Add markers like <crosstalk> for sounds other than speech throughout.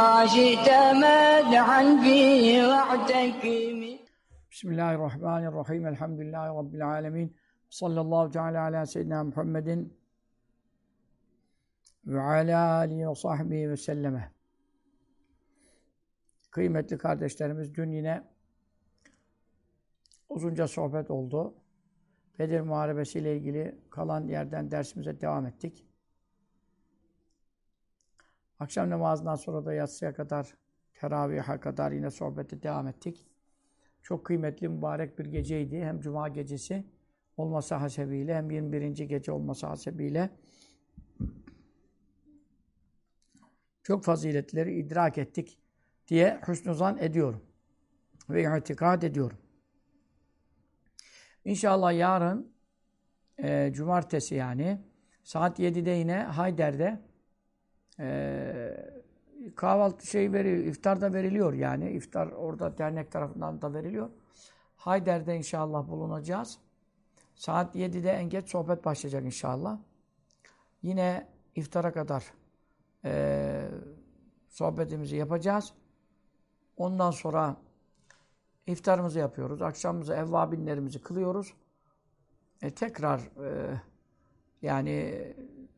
بما شئت مدحا فيه واعتكم Bismillahirrahmanirrahim. Elhamdülillahi Rabbil alemin. Sallallahu teala ala seyyidina Muhammedin ve ala alihi ve sahbihi ve selleme. Kıymetli kardeşlerimiz dün yine uzunca sohbet oldu. Bedir Muharebesi ile ilgili kalan yerden dersimize devam ettik. Akşam namazından sonra da yatsıya kadar, teravihe kadar yine sohbete devam ettik. Çok kıymetli, mübarek bir geceydi. Hem Cuma gecesi olması hasebiyle hem 21. gece olması hasebiyle çok faziletleri idrak ettik diye hüsnü ediyorum. Ve itikad ediyorum. İnşallah yarın e, cumartesi yani saat 7'de yine Hayder'de e, kahvaltı şey veriyor, iftar da veriliyor yani. iftar orada dernek tarafından da veriliyor. Hayder'de inşallah bulunacağız. Saat 7'de en geç sohbet başlayacak inşallah. Yine iftara kadar e, sohbetimizi yapacağız. Ondan sonra iftarımızı yapıyoruz. Akşamımızı evvabinlerimizi kılıyoruz. E, tekrar e, yani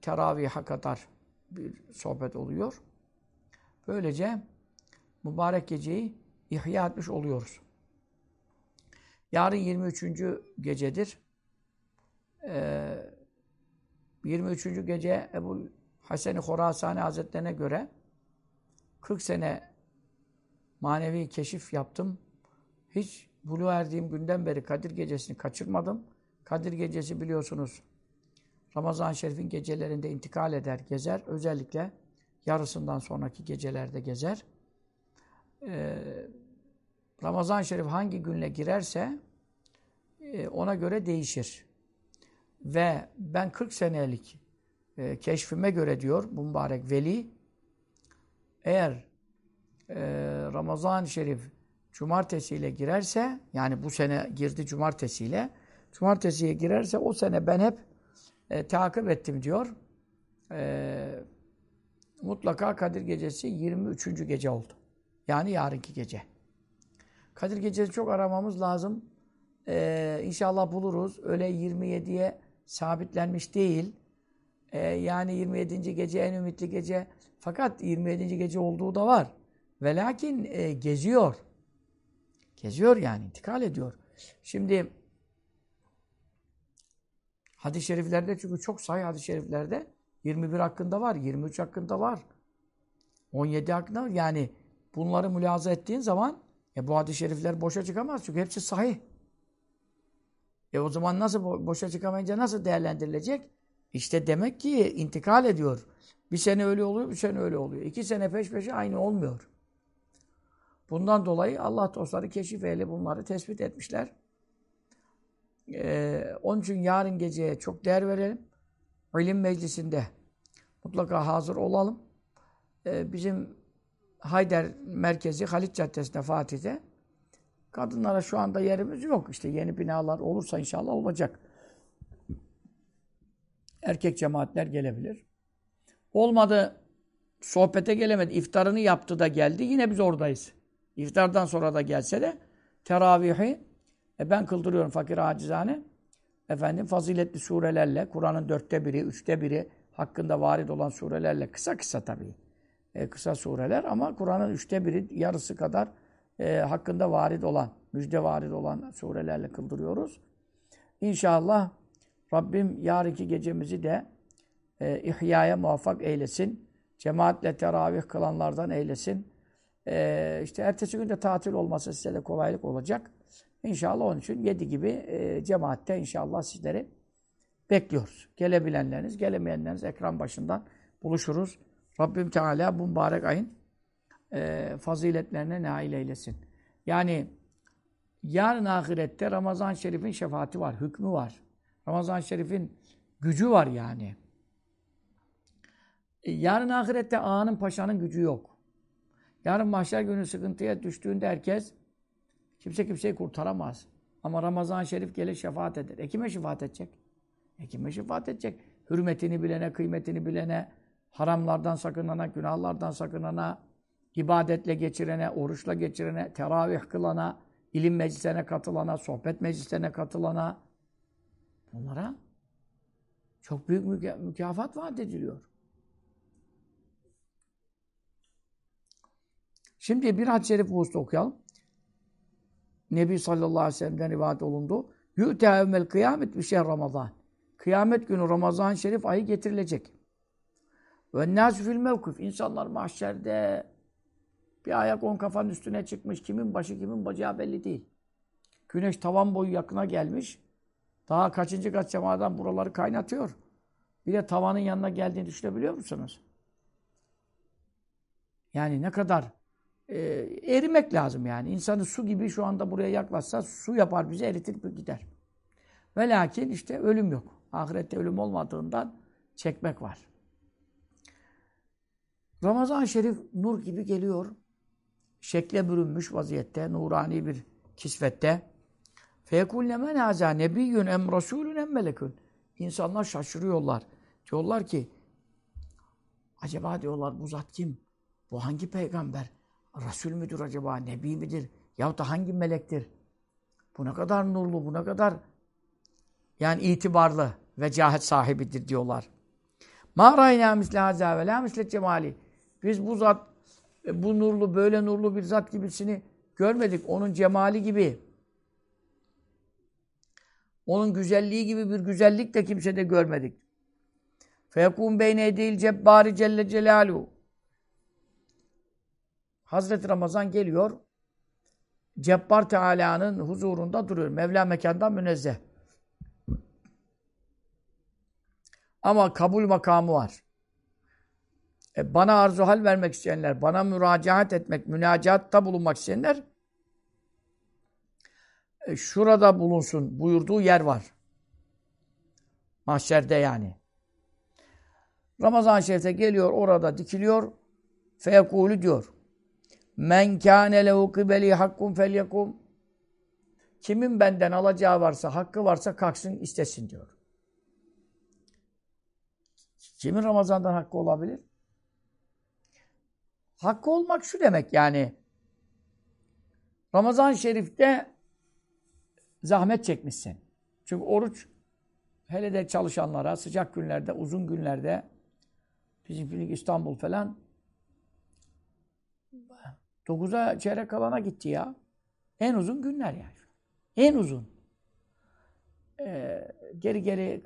teravihe kadar bir sohbet oluyor. Böylece mübarek geceyi ihya etmiş oluyoruz. Yarın 23. gecedir. Ee, 23. gece Ebu Hasan-ı Horasani Hazretlerine göre 40 sene manevi keşif yaptım. Hiç bulu erdiğim günden beri Kadir Gecesi'ni kaçırmadım. Kadir Gecesi biliyorsunuz Ramazan-ı Şerif'in gecelerinde intikal eder, gezer. Özellikle yarısından sonraki gecelerde gezer. Ee, Ramazan-ı Şerif hangi günle girerse e, ona göre değişir. Ve ben 40 senelik e, keşfime göre diyor bu mübarek veli eğer e, Ramazan-ı Şerif cumartesiyle girerse yani bu sene girdi cumartesiyle cumartesiye girerse o sene ben hep e, takip ettim diyor. E, mutlaka Kadir Gecesi 23. gece oldu. Yani yarınki gece. Kadir Gecesi çok aramamız lazım. Ee, inşallah buluruz. Öyle 27'ye sabitlenmiş değil. Ee, yani 27. gece en ümitli gece. Fakat 27. gece olduğu da var. Ve lakin e, geziyor. Geziyor yani, intikal ediyor. Şimdi hadis-i şeriflerde çünkü çok sayı hadis-i şeriflerde 21 hakkında var, 23 hakkında var. 17 hakkında var. Yani bunları mülaza ettiğin zaman e, bu hadis-i şerifler boşa çıkamaz. Çünkü hepsi sahih. E o zaman nasıl boşa çıkamayınca nasıl değerlendirilecek? İşte demek ki intikal ediyor. Bir sene öyle oluyor, bir sene öyle oluyor. İki sene peş peşe aynı olmuyor. Bundan dolayı Allah dostları keşif eyle bunları tespit etmişler. Ee, onun için yarın geceye çok değer verelim. İlim meclisinde mutlaka hazır olalım. Ee, bizim Hayder merkezi Halit Caddesi'nde Fatih'te kadınlara şu anda yerimiz yok. İşte yeni binalar olursa inşallah olacak. Erkek cemaatler gelebilir. Olmadı sohbete gelemedi. İftarını yaptı da geldi. Yine biz oradayız. İftardan sonra da gelse de teravihi e ben kıldırıyorum fakir acizane. Efendim faziletli surelerle, Kur'an'ın dörtte biri, üçte biri hakkında varid olan surelerle, kısa kısa tabii. E, kısa sureler ama Kur'an'ın üçte biri, yarısı kadar e, hakkında varid olan, müjde varid olan surelerle kıldırıyoruz. İnşallah Rabbim yarınki gecemizi de e, ihyaya muvaffak eylesin. Cemaatle teravih kılanlardan eylesin. E, işte ertesi günde tatil olması size de kolaylık olacak. İnşallah onun için yedi gibi e, cemaatte inşallah sizleri bekliyoruz. Gelebilenleriniz, gelemeyenleriniz ekran başından buluşuruz. Rabbim Teala bu mübarek ayın e, faziletlerine nail eylesin. Yani yarın ahirette Ramazan-ı Şerif'in şefaati var, hükmü var. Ramazan-ı Şerif'in gücü var yani. E, yarın ahirette ağanın paşanın gücü yok. Yarın mahşer günü sıkıntıya düştüğünde herkes kimse kimseyi kurtaramaz. Ama Ramazan-ı Şerif gelir şefaat eder. E kime şefaat edecek? E kime şefaat edecek? Hürmetini bilene, kıymetini bilene, haramlardan sakınana, günahlardan sakınana, ibadetle geçirene, oruçla geçirene, teravih kılana, ilim meclislerine katılana, sohbet meclislerine katılana bunlara çok büyük müka mükafat vaat ediliyor. Şimdi bir hadis-i şerif bu okuyalım. Nebi sallallahu aleyhi ve sellem'den rivayet olundu. Yü'te evmel kıyamet bir şey Ramazan. Kıyamet günü Ramazan şerif ayı getirilecek. Ve nâsü fil mevkuf. İnsanlar mahşerde bir ayak on kafanın üstüne çıkmış. Kimin başı kimin bacağı belli değil. Güneş tavan boyu yakına gelmiş. Daha kaçıncı kat semadan buraları kaynatıyor. Bir de tavanın yanına geldiğini düşünebiliyor musunuz? Yani ne kadar e, erimek lazım yani. İnsanı su gibi şu anda buraya yaklaşsa su yapar bizi eritir gider. Ve lakin işte ölüm yok. Ahirette ölüm olmadığından çekmek var. Ramazan-ı Şerif nur gibi geliyor. Şekle bürünmüş vaziyette, nurani bir kisvette. فَيَكُلْ لَمَنْ هَذَا نَبِيٌّ اَمْ رَسُولٌ اَمْ مَلَكٌ İnsanlar şaşırıyorlar. Diyorlar ki, acaba diyorlar bu zat kim? Bu hangi peygamber? Resul müdür acaba? Nebi midir? Yahut da hangi melektir? Bu ne kadar nurlu, bu ne kadar yani itibarlı ve cahet sahibidir diyorlar. Ma rayna misle haza ve la misle cemali. Biz bu zat, e, bu nurlu, böyle nurlu bir zat gibisini görmedik. Onun cemali gibi, onun güzelliği gibi bir güzellik de kimsede görmedik. Feyekûn beyne edil cebbari celle celaluhu. Hazreti Ramazan geliyor. Cebbar Teala'nın huzurunda duruyor. Mevla mekandan münezzeh. Ama kabul makamı var. E bana arzu hal vermek isteyenler, bana müracaat etmek, münacatta bulunmak isteyenler e, şurada bulunsun buyurduğu yer var. Mahşerde yani. Ramazan-ı Şerif'te geliyor, orada dikiliyor. Feyekulü diyor. Men kâne lehu kıbeli hakkun felyekum. Kimin benden alacağı varsa, hakkı varsa kalksın istesin diyor. Kimin Ramazan'dan hakkı olabilir? Hakkı olmak şu demek yani. Ramazan-ı Şerif'te zahmet çekmişsin. Çünkü oruç hele de çalışanlara sıcak günlerde, uzun günlerde bizim İstanbul falan 9'a çeyrek kalana gitti ya. En uzun günler yani. En uzun. Ee, geri geri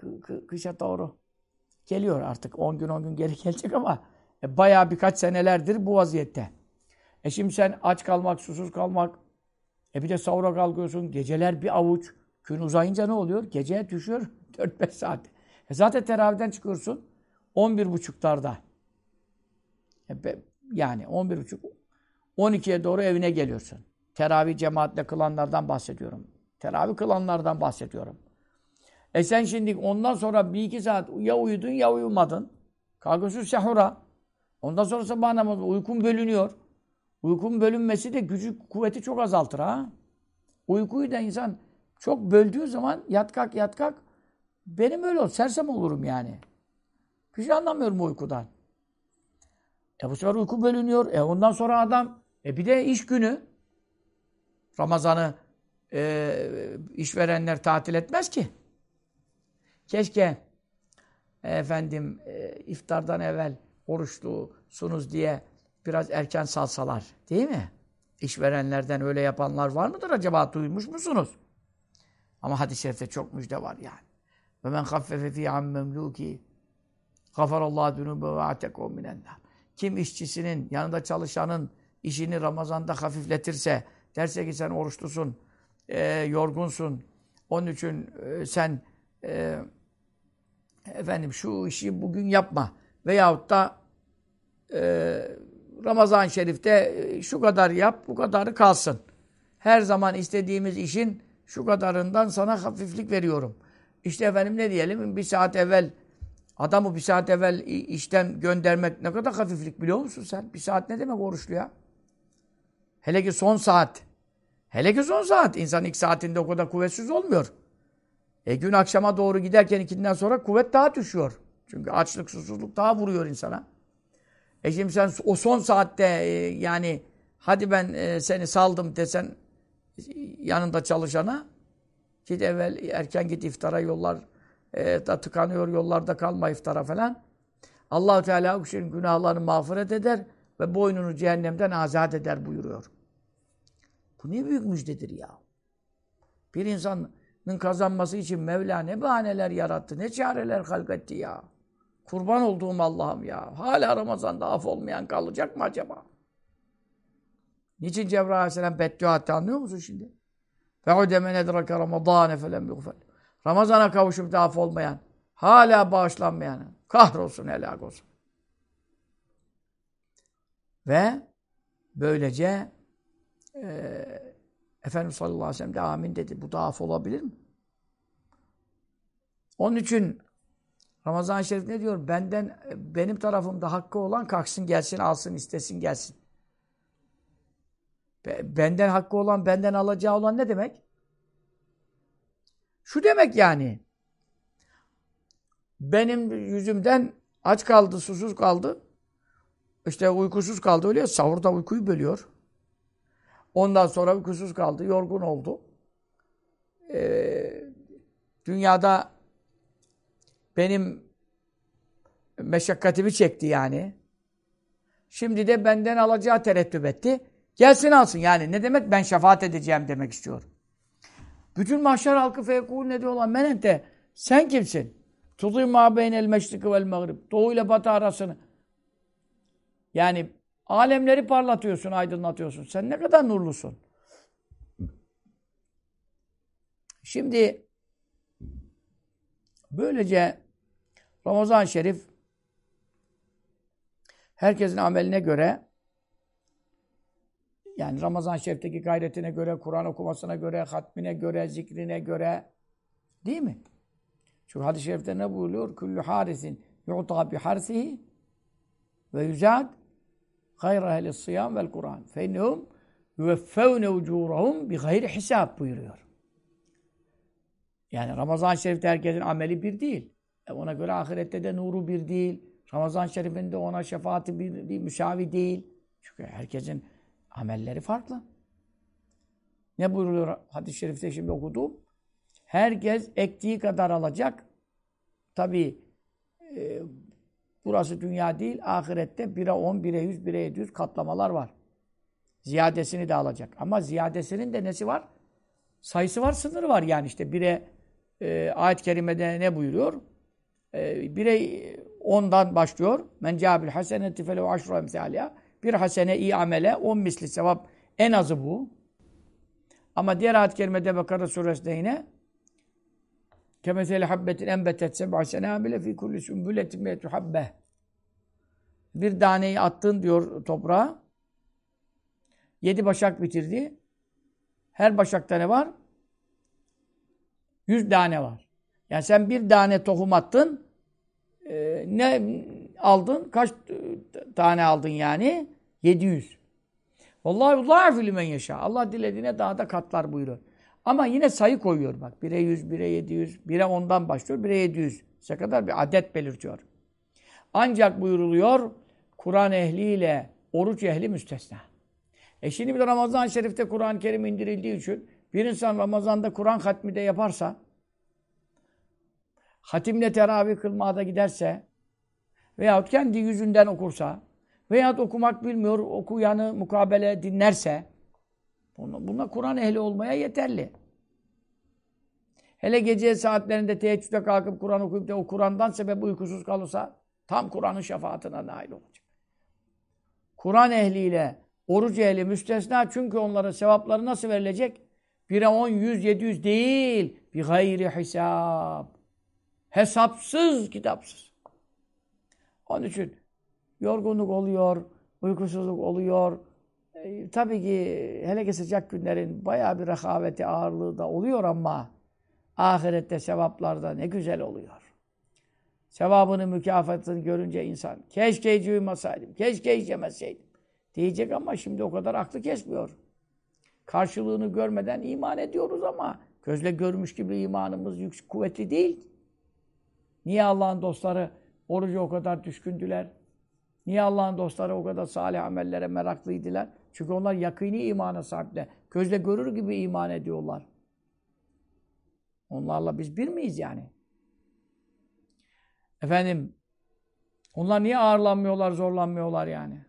kışa doğru geliyor artık. 10 gün 10 gün geri <laughs> gelecek ama e, bayağı birkaç senelerdir bu vaziyette. E şimdi sen aç kalmak, susuz kalmak, e bir de sahura kalkıyorsun, geceler bir avuç. Gün uzayınca ne oluyor? Geceye düşüyor <laughs> 4-5 saat. E zaten teravihden çıkıyorsun 11.30'larda. E yani 11.30 12'ye doğru evine geliyorsun. Teravih cemaatle kılanlardan bahsediyorum. Teravih kılanlardan bahsediyorum. E sen şimdi ondan sonra bir iki saat ya uyudun ya uyumadın. Kalkıyorsun sehura. Ondan sonra sabah namazı uykun bölünüyor. Uykun bölünmesi de gücü, kuvveti çok azaltır ha. Uykuyu da insan çok böldüğü zaman yat kalk yat kalk benim öyle olur. Sersem olurum yani. Bir şey anlamıyorum uykudan. E bu sefer uyku bölünüyor. E ondan sonra adam e bir de iş günü Ramazan'ı e, işverenler tatil etmez ki. Keşke efendim e, iftardan evvel oruçlusunuz diye biraz erken salsalar. Değil mi? İşverenlerden öyle yapanlar var mıdır acaba? Duymuş musunuz? Ama hadis-i şerifte çok müjde var yani. Ve men haffefe fî an memlûki gafarallâhu dünûbe ve atekû minennar. Kim işçisinin, yanında çalışanın işini Ramazan'da hafifletirse, derse ki sen oruçlusun, e, yorgunsun, onun için e, sen e, efendim şu işi bugün yapma veyahut da e, Ramazan-ı Şerif'te e, şu kadar yap, bu kadarı kalsın. Her zaman istediğimiz işin şu kadarından sana hafiflik veriyorum. İşte efendim ne diyelim bir saat evvel adamı bir saat evvel işten göndermek ne kadar hafiflik biliyor musun sen? Bir saat ne demek oruçlu ya? Hele ki son saat. Hele ki son saat. İnsan ilk saatinde o kadar kuvvetsiz olmuyor. E gün akşama doğru giderken ikinden sonra kuvvet daha düşüyor. Çünkü açlık, susuzluk daha vuruyor insana. E şimdi sen o son saatte e, yani hadi ben e, seni saldım desen yanında çalışana git evvel erken git iftara yollar e, da tıkanıyor yollarda kalma iftara falan. Allahu Teala o kişinin günahlarını mağfiret eder ve boynunu cehennemden azat eder buyuruyor. Bu ne büyük müjdedir ya. Bir insanın kazanması için Mevla ne bahaneler yarattı, ne çareler halk ya. Kurban olduğum Allah'ım ya. Hala Ramazan'da af olmayan kalacak mı acaba? Niçin Cebrail Aleyhisselam beddua etti anlıyor musun şimdi? فَعُدَ مَنْ اَدْرَكَ رَمَضَانَ فَلَمْ يُغْفَلْ Ramazan'a kavuşup da af olmayan, hala bağışlanmayan, kahrolsun, helak olsun. Ve böylece e, Efendimiz sallallahu aleyhi ve sellem de amin dedi. Bu da af olabilir mi? Onun için Ramazan-ı Şerif ne diyor? Benden, benim tarafımda hakkı olan kalksın gelsin, alsın, istesin, gelsin. Benden hakkı olan, benden alacağı olan ne demek? Şu demek yani. Benim yüzümden aç kaldı, susuz kaldı. İşte uykusuz kaldı öyle ya. Sahurda uykuyu bölüyor. Ondan sonra uykusuz kaldı, yorgun oldu. Ee, dünyada benim meşakkatimi çekti yani. Şimdi de benden alacağı tereddüt etti. Gelsin alsın yani. Ne demek? Ben şefaat edeceğim demek istiyor. Bütün mahşer halkı fekul ne diyorlar? Menente sen kimsin? Tuduy ma beynel meşriki vel mağrib. Doğu ile batı arasını. Yani alemleri parlatıyorsun, aydınlatıyorsun. Sen ne kadar nurlusun. Şimdi böylece Ramazan-ı Şerif herkesin ameline göre yani Ramazan-ı Şerif'teki gayretine göre, Kur'an okumasına göre, hatmine göre, zikrine göre değil mi? Çünkü hadis-i şerifte ne buyuruyor? Kullu harisin yu'ta bi harsihi ve yüzad gayra ehli sıyam vel Kur'an. Fe innehum yüveffevne ucurahum bi gayri hisab buyuruyor. Yani Ramazan-ı Şerif'te herkesin ameli bir değil. E ona göre ahirette de nuru bir değil. Ramazan-ı Şerif'in de ona şefaati bir değil, müsavi değil. Çünkü herkesin amelleri farklı. Ne buyuruyor hadis-i şerifte şimdi okuduğum? Herkes ektiği kadar alacak. Tabi e, burası dünya değil, ahirette 1'e 10, 1'e 100, 1'e 700 katlamalar var. Ziyadesini de alacak. Ama ziyadesinin de nesi var? Sayısı var, sınırı var yani işte 1'e e, ayet-i kerimede ne buyuruyor? E, bire ondan başlıyor. Men cabil haseneti felev aşru emsaliha. Bir hasene iyi amele on misli sevap. En azı bu. Ama diğer ayet-i kerimede Bakara suresinde yine kemeseli habbetin enbetet seb'a senabile fi kulli sümbületin metu habbe. Bir taneyi attın diyor toprağa. Yedi başak bitirdi. Her başakta ne var? Yüz tane var. Yani sen bir tane tohum attın, e, ne aldın? Kaç tane aldın yani? 700. Vallahi Allah men yaşa. Allah dilediğine daha da katlar buyuruyor. Ama yine sayı koyuyor bak. 1'e 100, 1'e 700, 1'e 10'dan başlıyor, 1'e 700. Ne kadar bir adet belirtiyor. Ancak buyuruluyor, Kur'an ehliyle oruç ehli müstesna. E şimdi bir de Ramazan-ı Şerif'te Kur'an-ı Kerim indirildiği için bir insan Ramazan'da Kur'an hatmi de yaparsa, hatimle teravih kılmaya da giderse, veyahut kendi yüzünden okursa, veyahut okumak bilmiyor, okuyanı mukabele dinlerse, buna Kur'an ehli olmaya yeterli. Hele gece saatlerinde teheccüde kalkıp Kur'an okuyup da o Kur'an'dan sebep uykusuz kalırsa, tam Kur'an'ın şefaatine nail olacak. Kur'an ehliyle oruç ehli müstesna çünkü onların sevapları nasıl verilecek? 1'e 10, 100, 700 değil. Bir gayri hesap. Hesapsız, kitapsız. Onun için yorgunluk oluyor, uykusuzluk oluyor. E, tabii ki hele ki sıcak günlerin bayağı bir rehaveti, ağırlığı da oluyor ama ahirette sevaplarda ne güzel oluyor. Sevabını, mükafatını görünce insan keşke hiç uyumasaydım, keşke hiç yemeseydim diyecek ama şimdi o kadar aklı kesmiyor. Karşılığını görmeden iman ediyoruz ama gözle görmüş gibi imanımız yüksek, kuvvetli değil. Niye Allah'ın dostları orucu o kadar düşkündüler? Niye Allah'ın dostları o kadar salih amellere meraklıydılar? Çünkü onlar yakini imana sahipler. Gözle görür gibi iman ediyorlar. Onlarla biz bir miyiz yani? Efendim, onlar niye ağırlanmıyorlar, zorlanmıyorlar yani?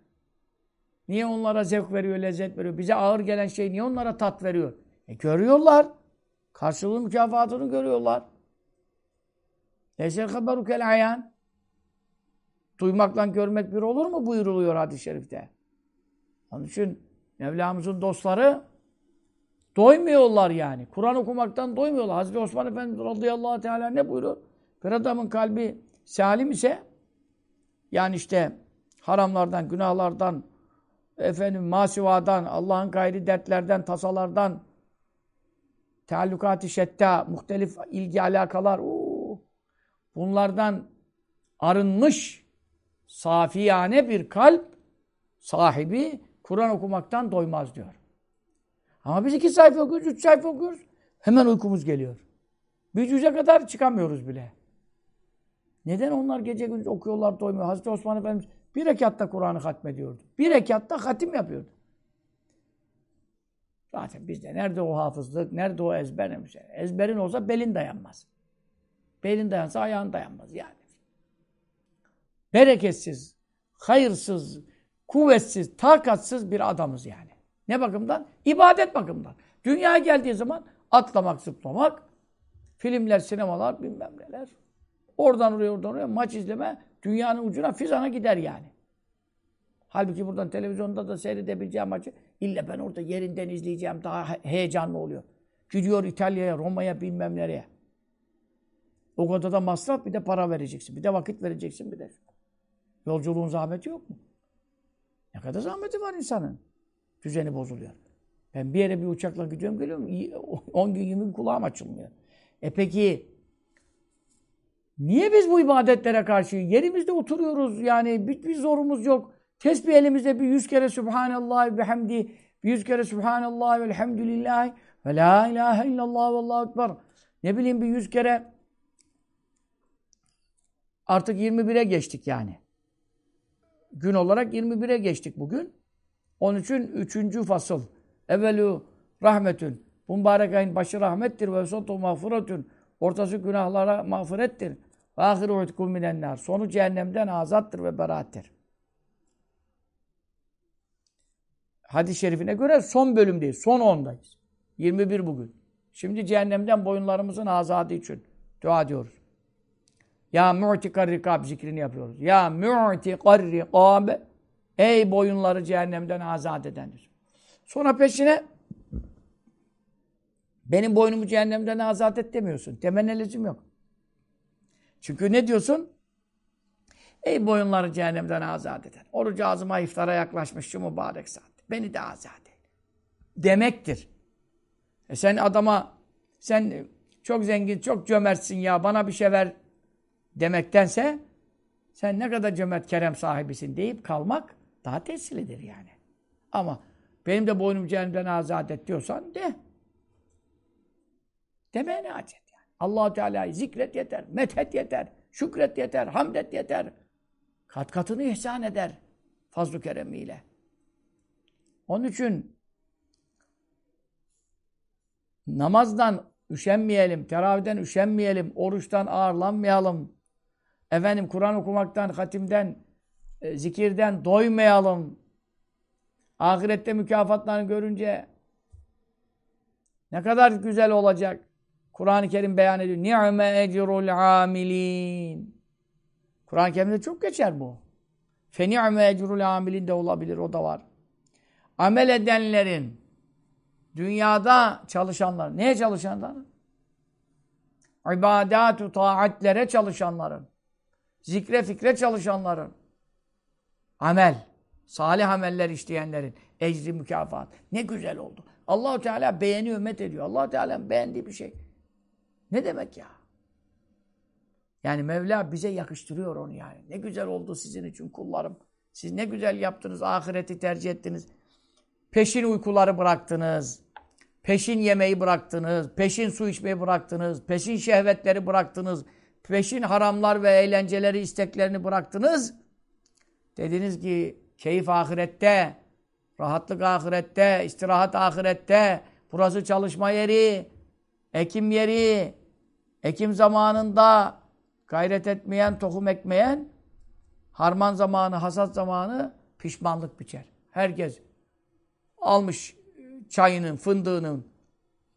Niye onlara zevk veriyor, lezzet veriyor? Bize ağır gelen şey niye onlara tat veriyor? E görüyorlar. Karşılığı mükafatını görüyorlar. Leysel haberu kel ayan. Duymakla görmek bir olur mu buyuruluyor hadis-i şerifte. Onun için Mevlamızın dostları doymuyorlar yani. Kur'an okumaktan doymuyorlar. Hazreti Osman Efendi radıyallahu teala ne buyuruyor? Bir adamın kalbi salim ise yani işte haramlardan, günahlardan, efendim masivadan, Allah'ın gayri dertlerden, tasalardan, teallukat-ı şetta, muhtelif ilgi alakalar, uu, bunlardan arınmış safiyane bir kalp sahibi Kur'an okumaktan doymaz diyor. Ama biz iki sayfa okuyoruz, üç sayfa okuyoruz. Hemen uykumuz geliyor. Bir cüze kadar çıkamıyoruz bile. Neden onlar gece gündüz okuyorlar, doymuyor? Hazreti Osman Efendimiz bir rekatta Kur'an'ı hatmediyordu. Bir rekatta hatim yapıyordu. Zaten bizde nerede o hafızlık, nerede o ezber? Ezberin olsa belin dayanmaz. Belin dayansa ayağın dayanmaz yani. Bereketsiz, hayırsız, kuvvetsiz, takatsız bir adamız yani. Ne bakımdan? İbadet bakımından. Dünyaya geldiği zaman atlamak, zıplamak, filmler, sinemalar, bilmem neler. Oradan oraya, oradan oraya maç izleme dünyanın ucuna fizana gider yani. Halbuki buradan televizyonda da seyredebileceğim maçı illa ben orada yerinden izleyeceğim daha heyecanlı oluyor. Gidiyor İtalya'ya, Roma'ya bilmem nereye. O kadar da masraf bir de para vereceksin. Bir de vakit vereceksin bir de. Yolculuğun zahmeti yok mu? Ne kadar zahmeti var insanın. Düzeni bozuluyor. Ben bir yere bir uçakla gidiyorum geliyorum. 10 <laughs> gün 20 gün kulağım açılmıyor. E peki niye biz bu ibadetlere karşı yerimizde oturuyoruz yani bir, bir zorumuz yok. Tesbih elimizde bir yüz kere Subhanallah ve hamdi, bir yüz kere Subhanallah ve elhamdülillah ve la ilahe illallah ve allahu ekber. Ne bileyim bir yüz kere artık 21'e geçtik yani. Gün olarak 21'e geçtik bugün. Onun için üçüncü fasıl. Evvelu rahmetün. Bu mübarek ayın başı rahmettir ve sotu mağfiretün. Ortası günahlara mağfirettir. Ve ahiru utkum minennar. Sonu cehennemden azattır ve beraattir. Hadis-i şerifine göre son bölümdeyiz. Son ondayız. 21 bugün. Şimdi cehennemden boyunlarımızın azadı için dua ediyoruz. Ya mu'tikar rikab zikrini yapıyoruz. Ya mu'tikar rikab ey boyunları cehennemden azat edendir. Sonra peşine benim boynumu cehennemden azat et demiyorsun. Temenne yok. Çünkü ne diyorsun? Ey boyunları cehennemden azat eden. Orucu ağzıma iftara yaklaşmış şu mübarek saat. Beni de azat et. Demektir. E sen adama sen çok zengin, çok cömertsin ya bana bir şey ver demektense sen ne kadar cömert kerem sahibisin deyip kalmak daha tesirlidir yani. Ama benim de boynum cehennemden azat et diyorsan de. Demeye ne acet yani. allah Teala'yı zikret yeter, methet yeter, şükret yeter, hamdet yeter. Kat katını ihsan eder fazl-ı keremiyle. Onun için namazdan üşenmeyelim, teravihden üşenmeyelim, oruçtan ağırlanmayalım. Efendim Kur'an okumaktan, hatimden, e, zikirden doymayalım. Ahirette mükafatlarını görünce ne kadar güzel olacak. Kur'an-ı Kerim beyan ediyor. Ni'me ecrul amilin. Kur'an-ı Kerim'de çok geçer bu. Fe ni'me ecrul amilin de olabilir. O da var. Amel edenlerin dünyada çalışanlar. Neye çalışanlar? İbadat-ı taatlere çalışanların. Zikre fikre çalışanların. amel, salih ameller işleyenlerin ecri mükafat. Ne güzel oldu. Allahu Teala beğeniyor, met ediyor. Allah Teala beğendiği bir şey. Ne demek ya? Yani Mevla bize yakıştırıyor onu yani. Ne güzel oldu sizin için kullarım. Siz ne güzel yaptınız, ahireti tercih ettiniz. Peşin uykuları bıraktınız. Peşin yemeği bıraktınız. Peşin su içmeyi bıraktınız. Peşin şehvetleri bıraktınız. Peşin haramlar ve eğlenceleri, isteklerini bıraktınız. Dediniz ki keyif ahirette, rahatlık ahirette, istirahat ahirette, burası çalışma yeri, ekim yeri, ekim zamanında gayret etmeyen, tohum ekmeyen, harman zamanı, hasat zamanı pişmanlık biçer. Herkes almış çayının, fındığının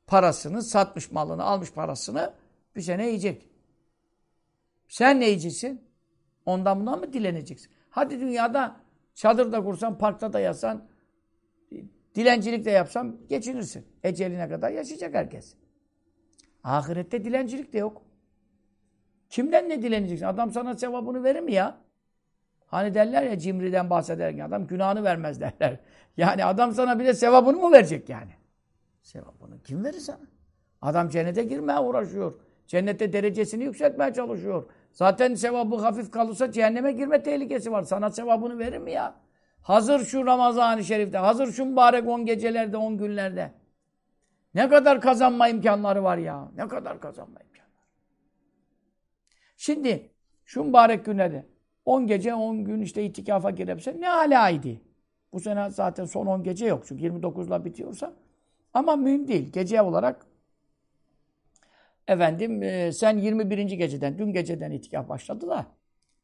parasını, satmış malını, almış parasını bir sene yiyecek. Sen ne yiyeceksin? Ondan bundan mı dileneceksin? Hadi dünyada çadırda kursan, parkta da yatsan, dilencilik de yapsan geçinirsin. Eceline kadar yaşayacak herkes. Ahirette dilencilik de yok. Kimden ne dileneceksin? Adam sana sevabını verir mi ya? Hani derler ya cimriden bahsederken adam günahını vermez derler. <laughs> Yani adam sana bile sevabını mı verecek yani? Sevabını kim verir sana? Adam cennete girmeye uğraşıyor. Cennette derecesini yükseltmeye çalışıyor. Zaten sevabı hafif kalırsa cehenneme girme tehlikesi var. Sana sevabını verir mi ya? Hazır şu Ramazan-ı Şerif'te, hazır şu mübarek on gecelerde, on günlerde. Ne kadar kazanma imkanları var ya. Ne kadar kazanma imkanları. Şimdi şu mübarek günlerde 10 gece 10 gün işte itikafa girebilse ne hala idi. Bu sene zaten son 10 gece yok çünkü 29'la bitiyorsa. Ama mühim değil. Gece olarak efendim e, sen 21. geceden, dün geceden itikaf başladı da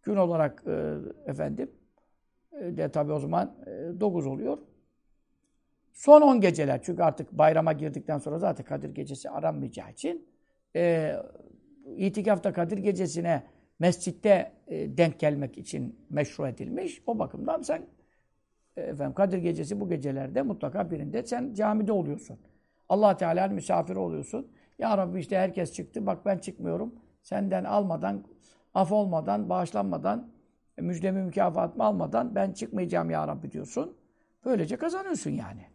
gün olarak e, efendim e, de tabi o zaman e, 9 oluyor. Son 10 geceler çünkü artık bayrama girdikten sonra zaten Kadir Gecesi aranmayacağı için e, itikafta Kadir Gecesi'ne mescitte e, denk gelmek için meşru edilmiş. O bakımdan sen e, efendim Kadir Gecesi bu gecelerde mutlaka birinde sen camide oluyorsun. Allah Teala'nın misafiri oluyorsun. Ya Rabbi işte herkes çıktı. Bak ben çıkmıyorum. Senden almadan, af olmadan, bağışlanmadan, e, müjdemi mükafatımı almadan ben çıkmayacağım ya Rabbi diyorsun. Böylece kazanıyorsun yani.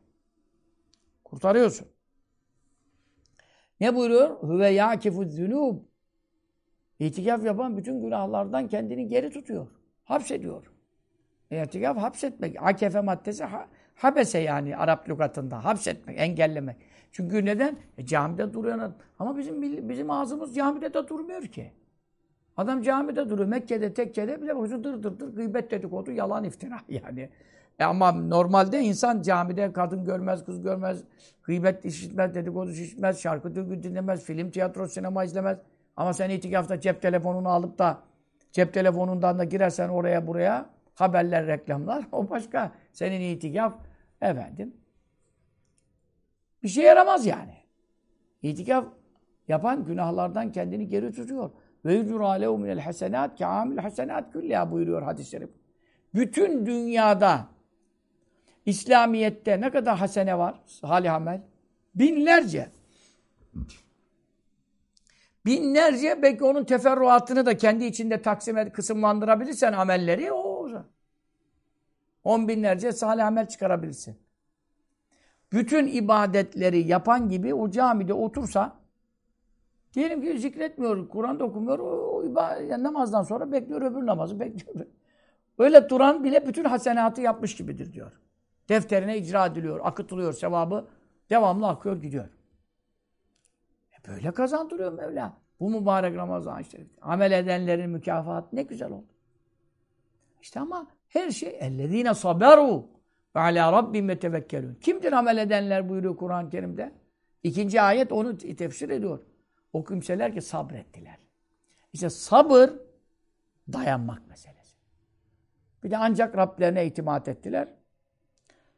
Kurtarıyorsun. Ne buyuruyor? Huve yakifu zünub. İtikaf yapan bütün günahlardan kendini geri tutuyor. Hapsediyor. E, itikaf hapsetmek. Akefe maddesi ha, habese yani Arap lügatında. Hapsetmek, engellemek. Çünkü neden? E, camide duruyor. Ama bizim bizim ağzımız camide de durmuyor ki. Adam camide duruyor. Mekke'de, tekkede bile bakıyorsun dır dır dır gıybet dedikodu, yalan iftira <laughs> yani. E ama normalde insan camide kadın görmez, kız görmez, gıybet işitmez, dedikodu işitmez, şarkı türkü dinlemez, film, tiyatro, sinema izlemez. Ama sen itikafta cep telefonunu alıp da cep telefonundan da girersen oraya buraya haberler, reklamlar <laughs> o başka. Senin itikaf efendim bir şey yaramaz yani. İtikaf yapan günahlardan kendini geri tutuyor. Ve yucur alehu minel hasenat ki amil hasenat külliha buyuruyor hadis-i şerif. Bütün dünyada İslamiyet'te ne kadar hasene var? Salih amel. Binlerce. Binlerce belki onun teferruatını da kendi içinde taksim et, kısımlandırabilirsen amelleri o On binlerce salih amel çıkarabilirsin. Bütün ibadetleri yapan gibi o camide otursa diyelim ki zikretmiyor, Kur'an okumuyor, o, o yani namazdan sonra bekliyor öbür namazı bekliyor. <laughs> Öyle duran bile bütün hasenatı yapmış gibidir diyor. Defterine icra ediliyor, akıtılıyor sevabı, devamlı akıyor gidiyor. Böyle kazandırıyor Mevla. Bu mübarek Ramazan işte. Amel edenlerin mükafatı ne güzel oldu. İşte ama her şey ellezine saberu ve ala rabbim yetevekkelun. Kimdir amel edenler buyuruyor Kur'an-ı Kerim'de? İkinci ayet onu tefsir ediyor. O kimseler ki sabrettiler. İşte sabır dayanmak meselesi. Bir de ancak Rablerine itimat ettiler.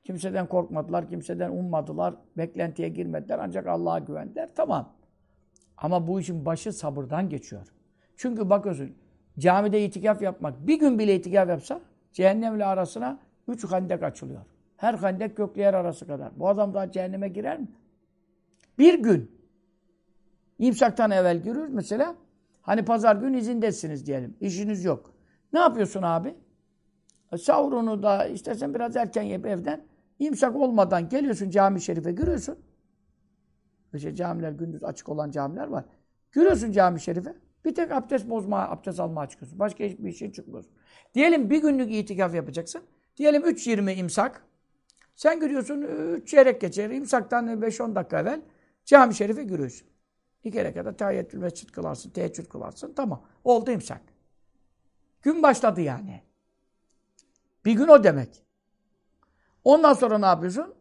Kimseden korkmadılar, kimseden ummadılar, beklentiye girmediler. Ancak Allah'a güvendiler. Tamam. Ama bu işin başı sabırdan geçiyor. Çünkü bakıyorsun camide itikaf yapmak bir gün bile itikaf yapsa cehennemle arasına üç hendek açılıyor. Her hendek gökle yer arası kadar. Bu adam daha cehenneme girer mi? Bir gün. İmsaktan evvel girer mesela. Hani pazar gün izindesiniz diyelim. İşiniz yok. Ne yapıyorsun abi? Sahurunu da istersen biraz erken yap evden. İmsak olmadan geliyorsun cami şerife giriyorsun. İşte camiler gündüz açık olan camiler var. Giriyorsun cami şerife. Bir tek abdest bozma, abdest almaya çıkıyorsun. Başka hiçbir şey çıkmıyorsun. Diyelim bir günlük itikaf yapacaksın. Diyelim 3.20 imsak. Sen giriyorsun 3 çeyrek geçer. İmsaktan 5-10 dakika evvel cami şerife giriyorsun. İki rekata tahiyyetül mescid kılarsın, teheccüd kılarsın. Tamam. Oldu imsak. Gün başladı yani. Bir gün o demek. Ondan sonra ne yapıyorsun?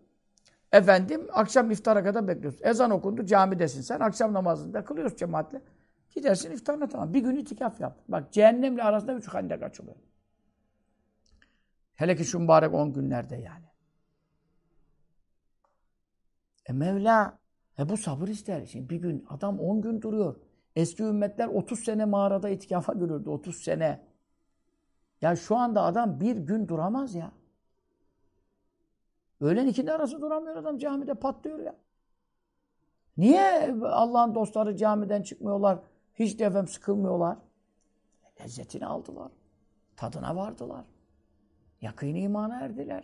Efendim akşam iftara kadar bekliyorsun. Ezan okundu camidesin sen. Akşam namazında kılıyorsun cemaatle. Gidersin iftarına tamam. Bir gün itikaf yap. Bak cehennemle arasında üç handek açılıyor. Hele ki şu mübarek on günlerde yani. E Mevla e bu sabır ister. Şimdi bir gün adam on gün duruyor. Eski ümmetler 30 sene mağarada itikafa görürdü. 30 sene. Ya şu anda adam bir gün duramaz ya. Öğlen ikindi arası duramıyor adam camide patlıyor ya. Niye Allah'ın dostları camiden çıkmıyorlar? Hiç de efendim sıkılmıyorlar. Lezzetini aldılar. Tadına vardılar. Yakın imana erdiler.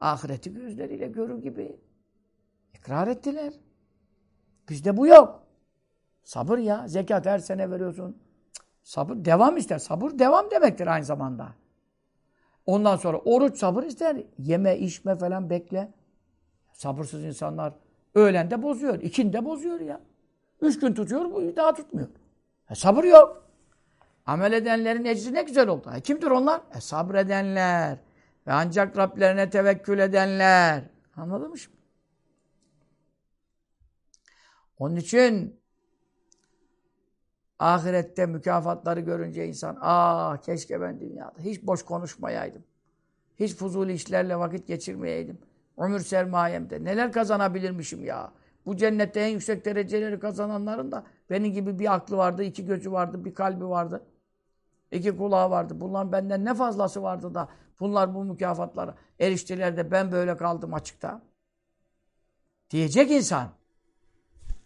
Ahireti gözleriyle görür gibi. ikrar ettiler. Bizde bu yok. Sabır ya. Zekat her sene veriyorsun. Sabır devam ister. Sabır devam demektir aynı zamanda. Ondan sonra oruç sabır ister. Yeme, içme falan bekle. Sabırsız insanlar öğlende bozuyor. ikinde bozuyor ya. Üç gün tutuyor, bu daha tutmuyor. E, sabır yok. Amel edenlerin ecri ne güzel oldu. E, kimdir onlar? E, sabredenler. Ve ancak Rablerine tevekkül edenler. Anladın mı şimdi? Onun için ahirette mükafatları görünce insan ah keşke ben dünyada hiç boş konuşmayaydım. Hiç fuzuli işlerle vakit geçirmeyeydim. Ömür sermayemde. Neler kazanabilirmişim ya. Bu cennette en yüksek dereceleri kazananların da benim gibi bir aklı vardı, iki gözü vardı, bir kalbi vardı. İki kulağı vardı. Bunların benden ne fazlası vardı da bunlar bu mükafatlara eriştiler de ben böyle kaldım açıkta. Diyecek insan.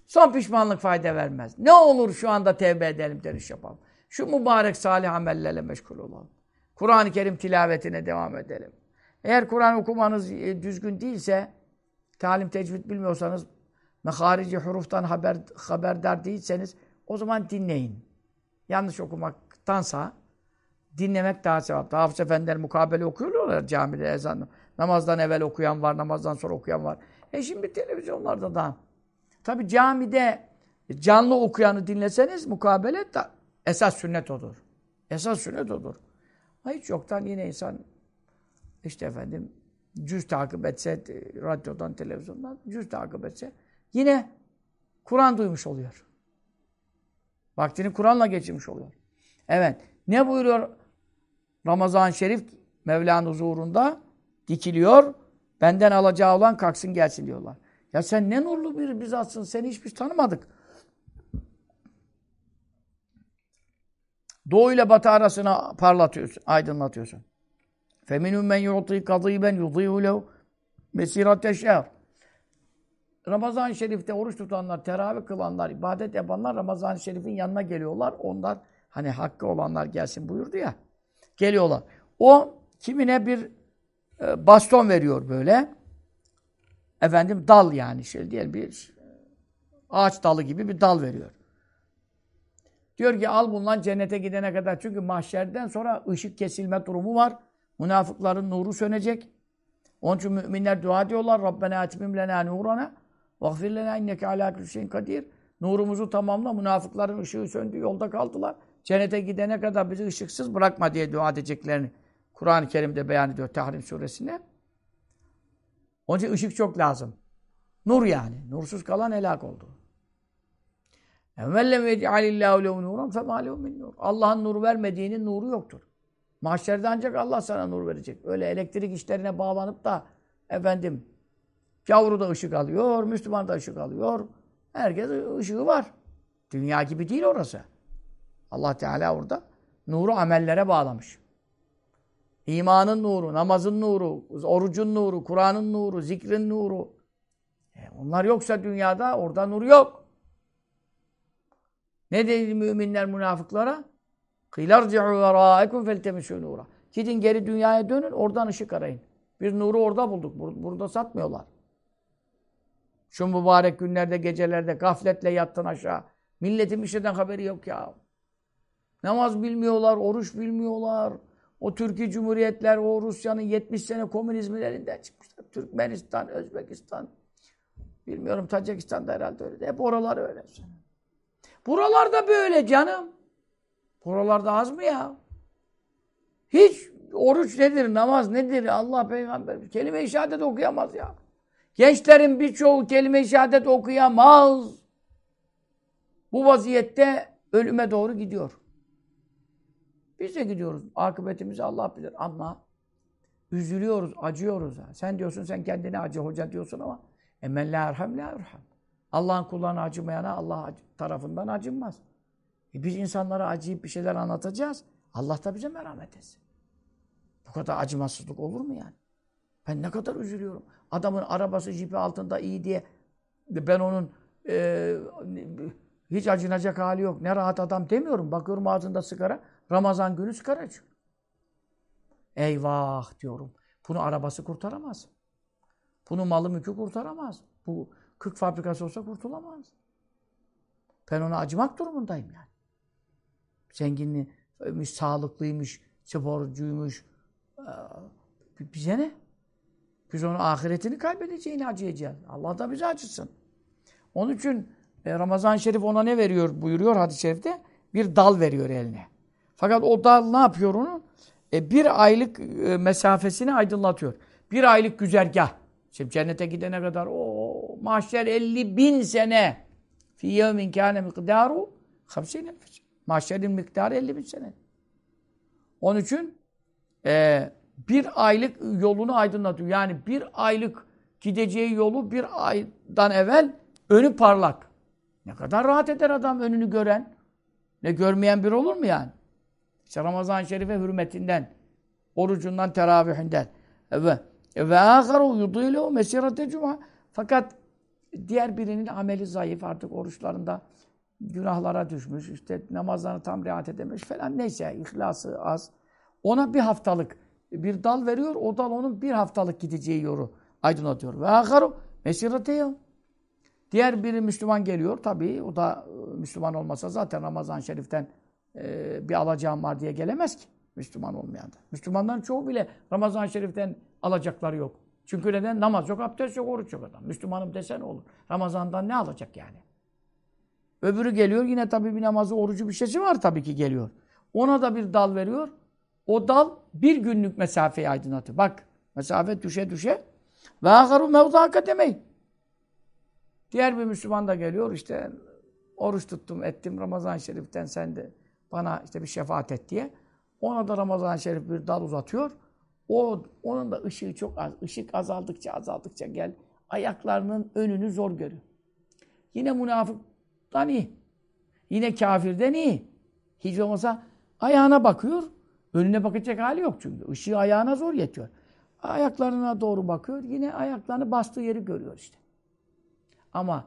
Son pişmanlık fayda vermez. Ne olur şu anda tevbe edelim, dönüş yapalım. Şu mübarek salih amellerle meşgul olalım. Kur'an-ı Kerim tilavetine devam edelim. Eğer Kur'an okumanız e, düzgün değilse, talim tecvid bilmiyorsanız, meharici huruftan haber, haberdar değilseniz, o zaman dinleyin. Yanlış okumaktansa dinlemek daha sevap. Hafız efendiler mukabele okuyorlar camide ezan. Namazdan evvel okuyan var, namazdan sonra okuyan var. E şimdi televizyonlarda da Tabi camide canlı okuyanı dinleseniz mukabele da esas sünnet odur. Esas sünnet odur. Ama hiç yoktan yine insan işte efendim cüz takip etse, radyodan, televizyondan cüz takip etse yine Kur'an duymuş oluyor. Vaktini Kur'an'la geçirmiş oluyor. Evet. Ne buyuruyor Ramazan-ı Şerif Mevla'nın huzurunda? Dikiliyor. Benden alacağı olan kalksın gelsin diyorlar. Ya sen ne nurlu bir bizatsın. Seni hiçbir tanımadık. Doğu ile batı arasına parlatıyorsun, aydınlatıyorsun. فَمِنُمْ مَنْ يُعْطِي قَضِيبًا يُضِيهُ لَهُ مَسِيرَةَ الشَّهْرِ Ramazan-ı Şerif'te oruç tutanlar, teravih kılanlar, ibadet yapanlar Ramazan-ı Şerif'in yanına geliyorlar. Onlar hani hakkı olanlar gelsin buyurdu ya. Geliyorlar. O kimine bir e, baston veriyor böyle efendim dal yani şey diyelim bir ağaç dalı gibi bir dal veriyor. Diyor ki al bundan cennete gidene kadar. Çünkü mahşerden sonra ışık kesilme durumu var. Münafıkların nuru sönecek. Onun için müminler dua ediyorlar. Rabbena atimim lena nurana vagfir lena inneke ala kulli kadir. Nurumuzu tamamla. Münafıkların ışığı söndü. Yolda kaldılar. Cennete gidene kadar bizi ışıksız bırakma diye dua edeceklerini Kur'an-ı Kerim'de beyan ediyor Tahrim suresinde. Onun için ışık çok lazım. Nur yani. Nursuz kalan helak oldu. Allah'ın nur vermediğinin nuru yoktur. Mahşerde ancak Allah sana nur verecek. Öyle elektrik işlerine bağlanıp da efendim gavuru da ışık alıyor, Müslüman da ışık alıyor. Herkes ışığı var. Dünya gibi değil orası. Allah Teala orada nuru amellere bağlamış. İmanın nuru, namazın nuru, orucun nuru, Kur'an'ın nuru, zikrin nuru. E onlar yoksa dünyada orada nur yok. Ne dedi müminler münafıklara? قِيلَرْجِعُوا وَرَائِكُمْ فَالْتَمِسُوا nura. Gidin geri dünyaya dönün, oradan ışık arayın. Biz nuru orada bulduk. Bur burada satmıyorlar. Şu mübarek günlerde, gecelerde gafletle yattın aşağı. Milletin bir şeyden haberi yok ya. Namaz bilmiyorlar, oruç bilmiyorlar. O Türkiye Cumhuriyetler, o Rusya'nın 70 sene komünizmin elinden çıkmışlar. Türkmenistan, Özbekistan, bilmiyorum Tacikistan'da herhalde öyle. Hep oralar öyle. Buralarda böyle canım. Buralarda az mı ya? Hiç oruç nedir, namaz nedir, Allah peygamber kelime-i şehadet okuyamaz ya. Gençlerin birçoğu kelime-i şehadet okuyamaz. Bu vaziyette ölüme doğru gidiyor. Biz de gidiyoruz. Akıbetimizi Allah bilir ama üzülüyoruz, acıyoruz. Sen diyorsun sen kendine acı hoca diyorsun ama emel la erham la erham. Allah'ın kullarına acımayana Allah tarafından acınmaz. E biz insanlara acıyıp bir şeyler anlatacağız. Allah da bize merhamet etsin. Bu kadar acımasızlık olur mu yani? Ben ne kadar üzülüyorum. Adamın arabası jipi altında iyi diye ben onun e, hiç acınacak hali yok. Ne rahat adam demiyorum. Bakıyorum ağzında sigara. Ramazan günü sigara. Eyvah diyorum. Bunu arabası kurtaramaz. Bunu malı mülkü kurtaramaz. Bu 40 fabrikası olsa kurtulamaz. Ben ona acımak durumundayım yani. Zenginmiş, sağlıklıymış, sporcuymuş. Bize ne? Biz onun ahiretini kaybedeceğini acıyacağız. Allah da bize acısın. Onun için e, Ramazan-ı Şerif ona ne veriyor buyuruyor hadis-i şerifte? Bir dal veriyor eline. Fakat o dal ne yapıyor onu? E, bir aylık e, mesafesini aydınlatıyor. Bir aylık güzergah. Şimdi cennete gidene kadar o mahşer 50 bin sene. Fi yevmin kâne mikdaru hamsine Mahşerin miktarı 50 bin sene. Onun için e, bir aylık yolunu aydınlatıyor. Yani bir aylık gideceği yolu bir aydan evvel önü parlak. Ne kadar rahat eder adam önünü gören. Ne görmeyen bir olur mu yani? İşte Ramazan-ı Şerife hürmetinden, orucundan, teravihinden. Ve ve âharu yudîlû mesirete cuma. Fakat diğer birinin ameli zayıf artık oruçlarında günahlara düşmüş, işte namazlarını tam riayet edememiş falan neyse ihlası az. Ona bir haftalık bir dal veriyor, o dal onun bir haftalık gideceği yolu aydınlatıyor. Ve âharu mesirete Diğer biri Müslüman geliyor tabii, o da e, Müslüman olmasa zaten Ramazan-ı Şerif'ten e, bir alacağım var diye gelemez ki. Müslüman olmayan da. Müslümanların çoğu bile Ramazan-ı Şerif'ten alacakları yok. Çünkü neden? Namaz yok, abdest yok, oruç yok adam. Müslümanım desen olur. Ramazan'dan ne alacak yani? Öbürü geliyor yine tabii bir namazı, orucu bir şeysi var tabii ki geliyor. Ona da bir dal veriyor. O dal bir günlük mesafeyi aydınlatıyor. Bak mesafe düşe düşe ve agaru mevdaka demeyin. Diğer bir Müslüman da geliyor işte oruç tuttum ettim Ramazan-ı Şerif'ten sen de bana işte bir şefaat et diye. Ona da Ramazan-ı Şerif bir dal uzatıyor. O onun da ışığı çok az. Işık azaldıkça azaldıkça gel ayaklarının önünü zor görüyor. Yine münafıktan iyi. Yine kafirden iyi. Hiç olmasa ayağına bakıyor. Önüne bakacak hali yok çünkü. Işığı ayağına zor yetiyor. Ayaklarına doğru bakıyor. Yine ayaklarını bastığı yeri görüyor işte. Ama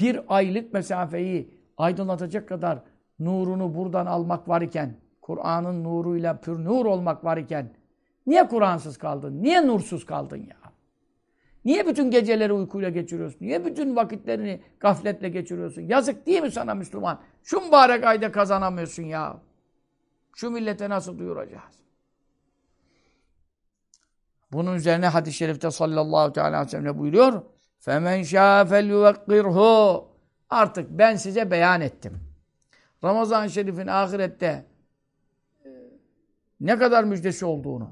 bir aylık mesafeyi aydınlatacak kadar nurunu buradan almak var iken, Kur'an'ın nuruyla pür nur olmak var iken, niye Kur'ansız kaldın? Niye nursuz kaldın ya? Niye bütün geceleri uykuyla geçiriyorsun? Niye bütün vakitlerini gafletle geçiriyorsun? Yazık değil mi sana Müslüman? Şu mübarek ayda kazanamıyorsun ya. Şu millete nasıl duyuracağız? Bunun üzerine hadis-i şerifte sallallahu aleyhi ve sellem buyuruyor? فَمَنْ شَاءَ فَلْيُوَقِّرْهُ Artık ben size beyan ettim. Ramazan-ı Şerif'in ahirette e, ne kadar müjdesi olduğunu,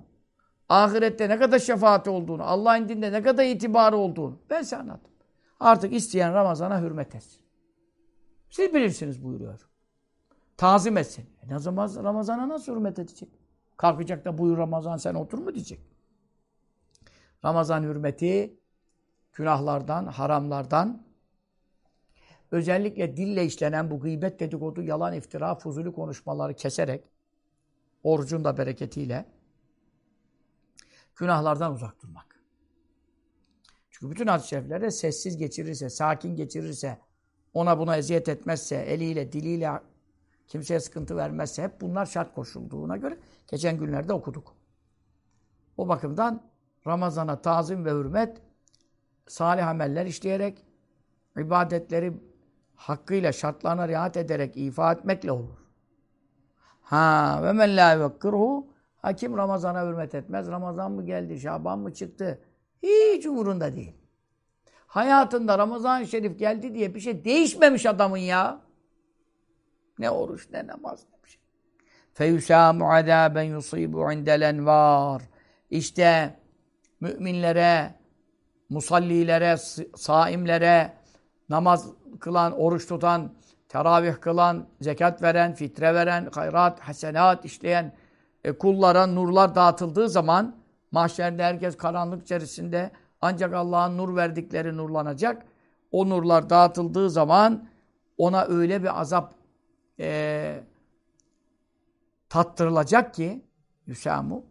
ahirette ne kadar şefaati olduğunu, Allah'ın dinde ne kadar itibarı olduğunu ben size anlattım. Artık isteyen Ramazan'a hürmet etsin. Siz bilirsiniz buyuruyor. Tazim etsin. E ne zaman Ramazan'a nasıl hürmet edecek? Kalkacak da buyur Ramazan sen otur mu diyecek. Ramazan hürmeti günahlardan, haramlardan, özellikle dille işlenen bu gıybet, dedikodu, yalan, iftira, fuzuli konuşmaları keserek, orucun da bereketiyle günahlardan uzak durmak. Çünkü bütün hadis-i şeriflerde sessiz geçirirse, sakin geçirirse, ona buna eziyet etmezse, eliyle, diliyle kimseye sıkıntı vermezse hep bunlar şart koşulduğuna göre geçen günlerde okuduk. O bakımdan Ramazan'a tazim ve hürmet salih ameller işleyerek ibadetleri hakkıyla şartlarına riayet ederek ifa etmekle olur. Ha ve men la yuvekkirhu hakim Ramazan'a hürmet etmez. Ramazan mı geldi, Şaban mı çıktı? Hiç umurunda değil. Hayatında Ramazan-ı Şerif geldi diye bir şey değişmemiş adamın ya. Ne oruç, ne namaz, ne bir şey. فَيُسَامُ عَذَابًا يُصِيبُ عِنْدَ الْاَنْوَارِ İşte müminlere, musallilere, saimlere, namaz kılan, oruç tutan, teravih kılan, zekat veren, fitre veren, hayrat, hasenat işleyen e, kullara nurlar dağıtıldığı zaman mahşerde herkes karanlık içerisinde ancak Allah'ın nur verdikleri nurlanacak. O nurlar dağıtıldığı zaman ona öyle bir azap e, tattırılacak ki Hüsamu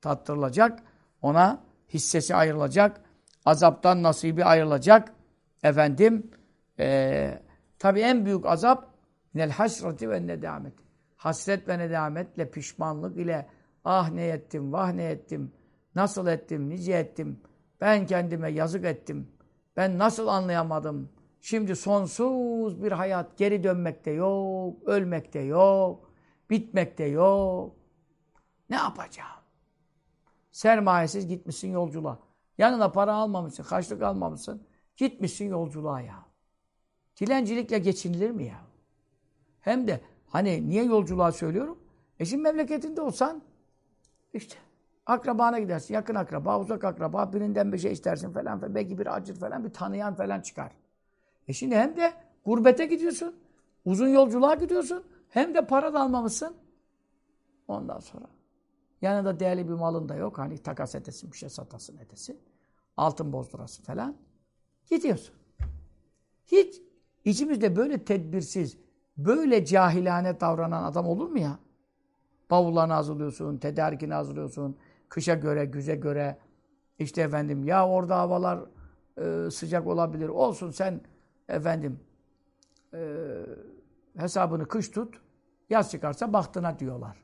tattırılacak. Ona hissesi ayrılacak. Azaptan nasibi ayrılacak. Efendim e, tabi en büyük azap nel hasreti ve nedamet. Hasret ve nedametle, pişmanlık ile ah ne ettim, vah ne ettim, nasıl ettim, nice ettim, ben kendime yazık ettim, ben nasıl anlayamadım, şimdi sonsuz bir hayat, geri dönmekte yok, ölmekte yok, bitmekte yok. Ne yapacağım? Sermayesiz gitmişsin yolculuğa. Yanına para almamışsın, kaçlık almamışsın. Gitmişsin yolculuğa ya. Dilencilikle geçinilir mi ya? Hem de hani niye yolculuğa söylüyorum? E şimdi memleketinde olsan işte akrabana gidersin. Yakın akraba, uzak akraba. Birinden bir şey istersin falan. Belki bir acır falan, bir tanıyan falan çıkar. E şimdi hem de gurbete gidiyorsun. Uzun yolculuğa gidiyorsun. Hem de para da almamışsın. Ondan sonra yanında değerli bir malın da yok. Hani takas edesin, bir şey satasın edesin. Altın bozdurasın falan. Gidiyorsun. Hiç içimizde böyle tedbirsiz, böyle cahilane davranan adam olur mu ya? Bavullarını hazırlıyorsun, tedarikini hazırlıyorsun. Kışa göre, güze göre. İşte efendim ya orada havalar e, sıcak olabilir. Olsun sen efendim e, hesabını kış tut. Yaz çıkarsa bahtına diyorlar.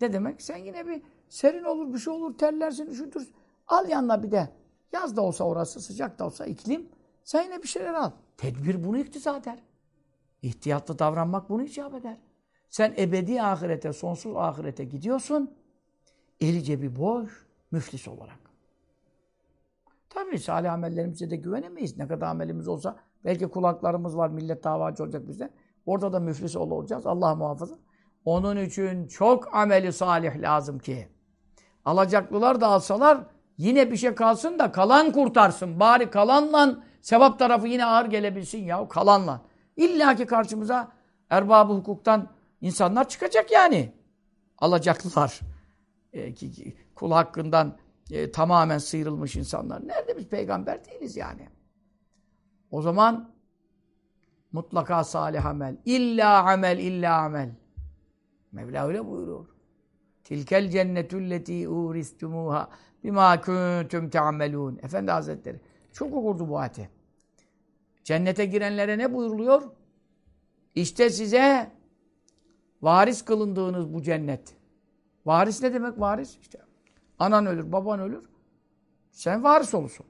Ne demek? Sen yine bir serin olur, bir şey olur, terlersin, üşütürsün. Al yanına bir de. Yaz da olsa orası, sıcak da olsa iklim. Sen yine bir şeyler al. Tedbir bunu iktiza eder. İhtiyatlı davranmak bunu icap eder. Sen ebedi ahirete, sonsuz ahirete gidiyorsun. Eli cebi boş, müflis olarak. Tabii salih amellerimize de güvenemeyiz. Ne kadar amelimiz olsa belki kulaklarımız var, millet davacı olacak bizden. Orada da müflis olacağız. Allah muhafaza. Onun için çok ameli salih lazım ki. Alacaklılar da alsalar yine bir şey kalsın da kalan kurtarsın. Bari kalanla sevap tarafı yine ağır gelebilsin ya kalanla. İlla ki karşımıza erbabı hukuktan insanlar çıkacak yani. Alacaklılar. E, ki, ki, kul hakkından e, tamamen sıyrılmış insanlar. Nerede biz peygamber değiliz yani. O zaman mutlaka salih amel. İlla amel, illa amel. Mevla öyle buyuruyor. Tilkel cennetülleti uristumuha bima kuntum ta'melun. Efendi Hazretleri çok okurdu bu ayeti. Cennete girenlere ne buyuruluyor? İşte size varis kılındığınız bu cennet. Varis ne demek varis? İşte anan ölür, baban ölür. Sen varis olursun.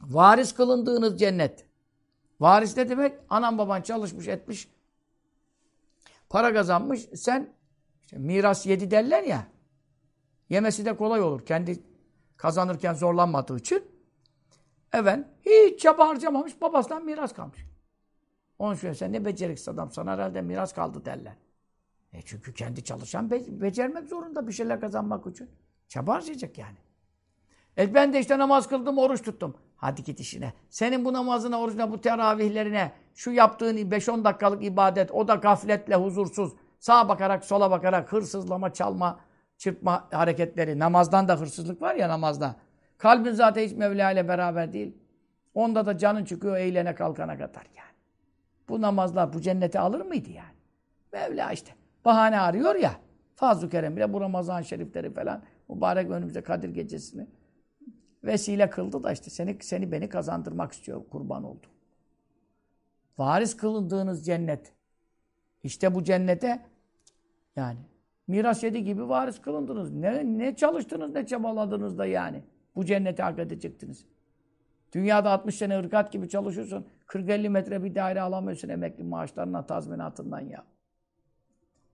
Varis kılındığınız cennet. Varis ne demek? Anan baban çalışmış, etmiş, para kazanmış. Sen işte miras yedi derler ya. Yemesi de kolay olur. Kendi kazanırken zorlanmadığı için. Evet. Hiç çaba harcamamış. Babasından miras kalmış. Onun için sen ne beceriksiz adam. Sana herhalde miras kaldı derler. E çünkü kendi çalışan be becermek zorunda bir şeyler kazanmak için. Çaba harcayacak yani. E ben de işte namaz kıldım, oruç tuttum. Hadi git işine. Senin bu namazına, orucuna, bu teravihlerine, şu yaptığın 5-10 dakikalık ibadet, o da gafletle, huzursuz, sağa bakarak, sola bakarak, hırsızlama, çalma, çırpma hareketleri. Namazdan da hırsızlık var ya namazda. Kalbin zaten hiç Mevla ile beraber değil. Onda da canın çıkıyor eğlene kalkana kadar yani. Bu namazlar bu cennete alır mıydı yani? Mevla işte. Bahane arıyor ya. Fazl-ı Kerem bile bu Ramazan şerifleri falan mübarek önümüzde Kadir gecesini vesile kıldı da işte seni seni beni kazandırmak istiyor kurban oldu. Varis kılındığınız cennet. İşte bu cennete yani miras yedi gibi varis kılındınız. Ne, ne çalıştınız ne çabaladınız da yani. Bu cennete hak edecektiniz. Dünyada 60 sene ırgat gibi çalışıyorsun. 40-50 metre bir daire alamıyorsun emekli maaşlarına, tazminatından ya.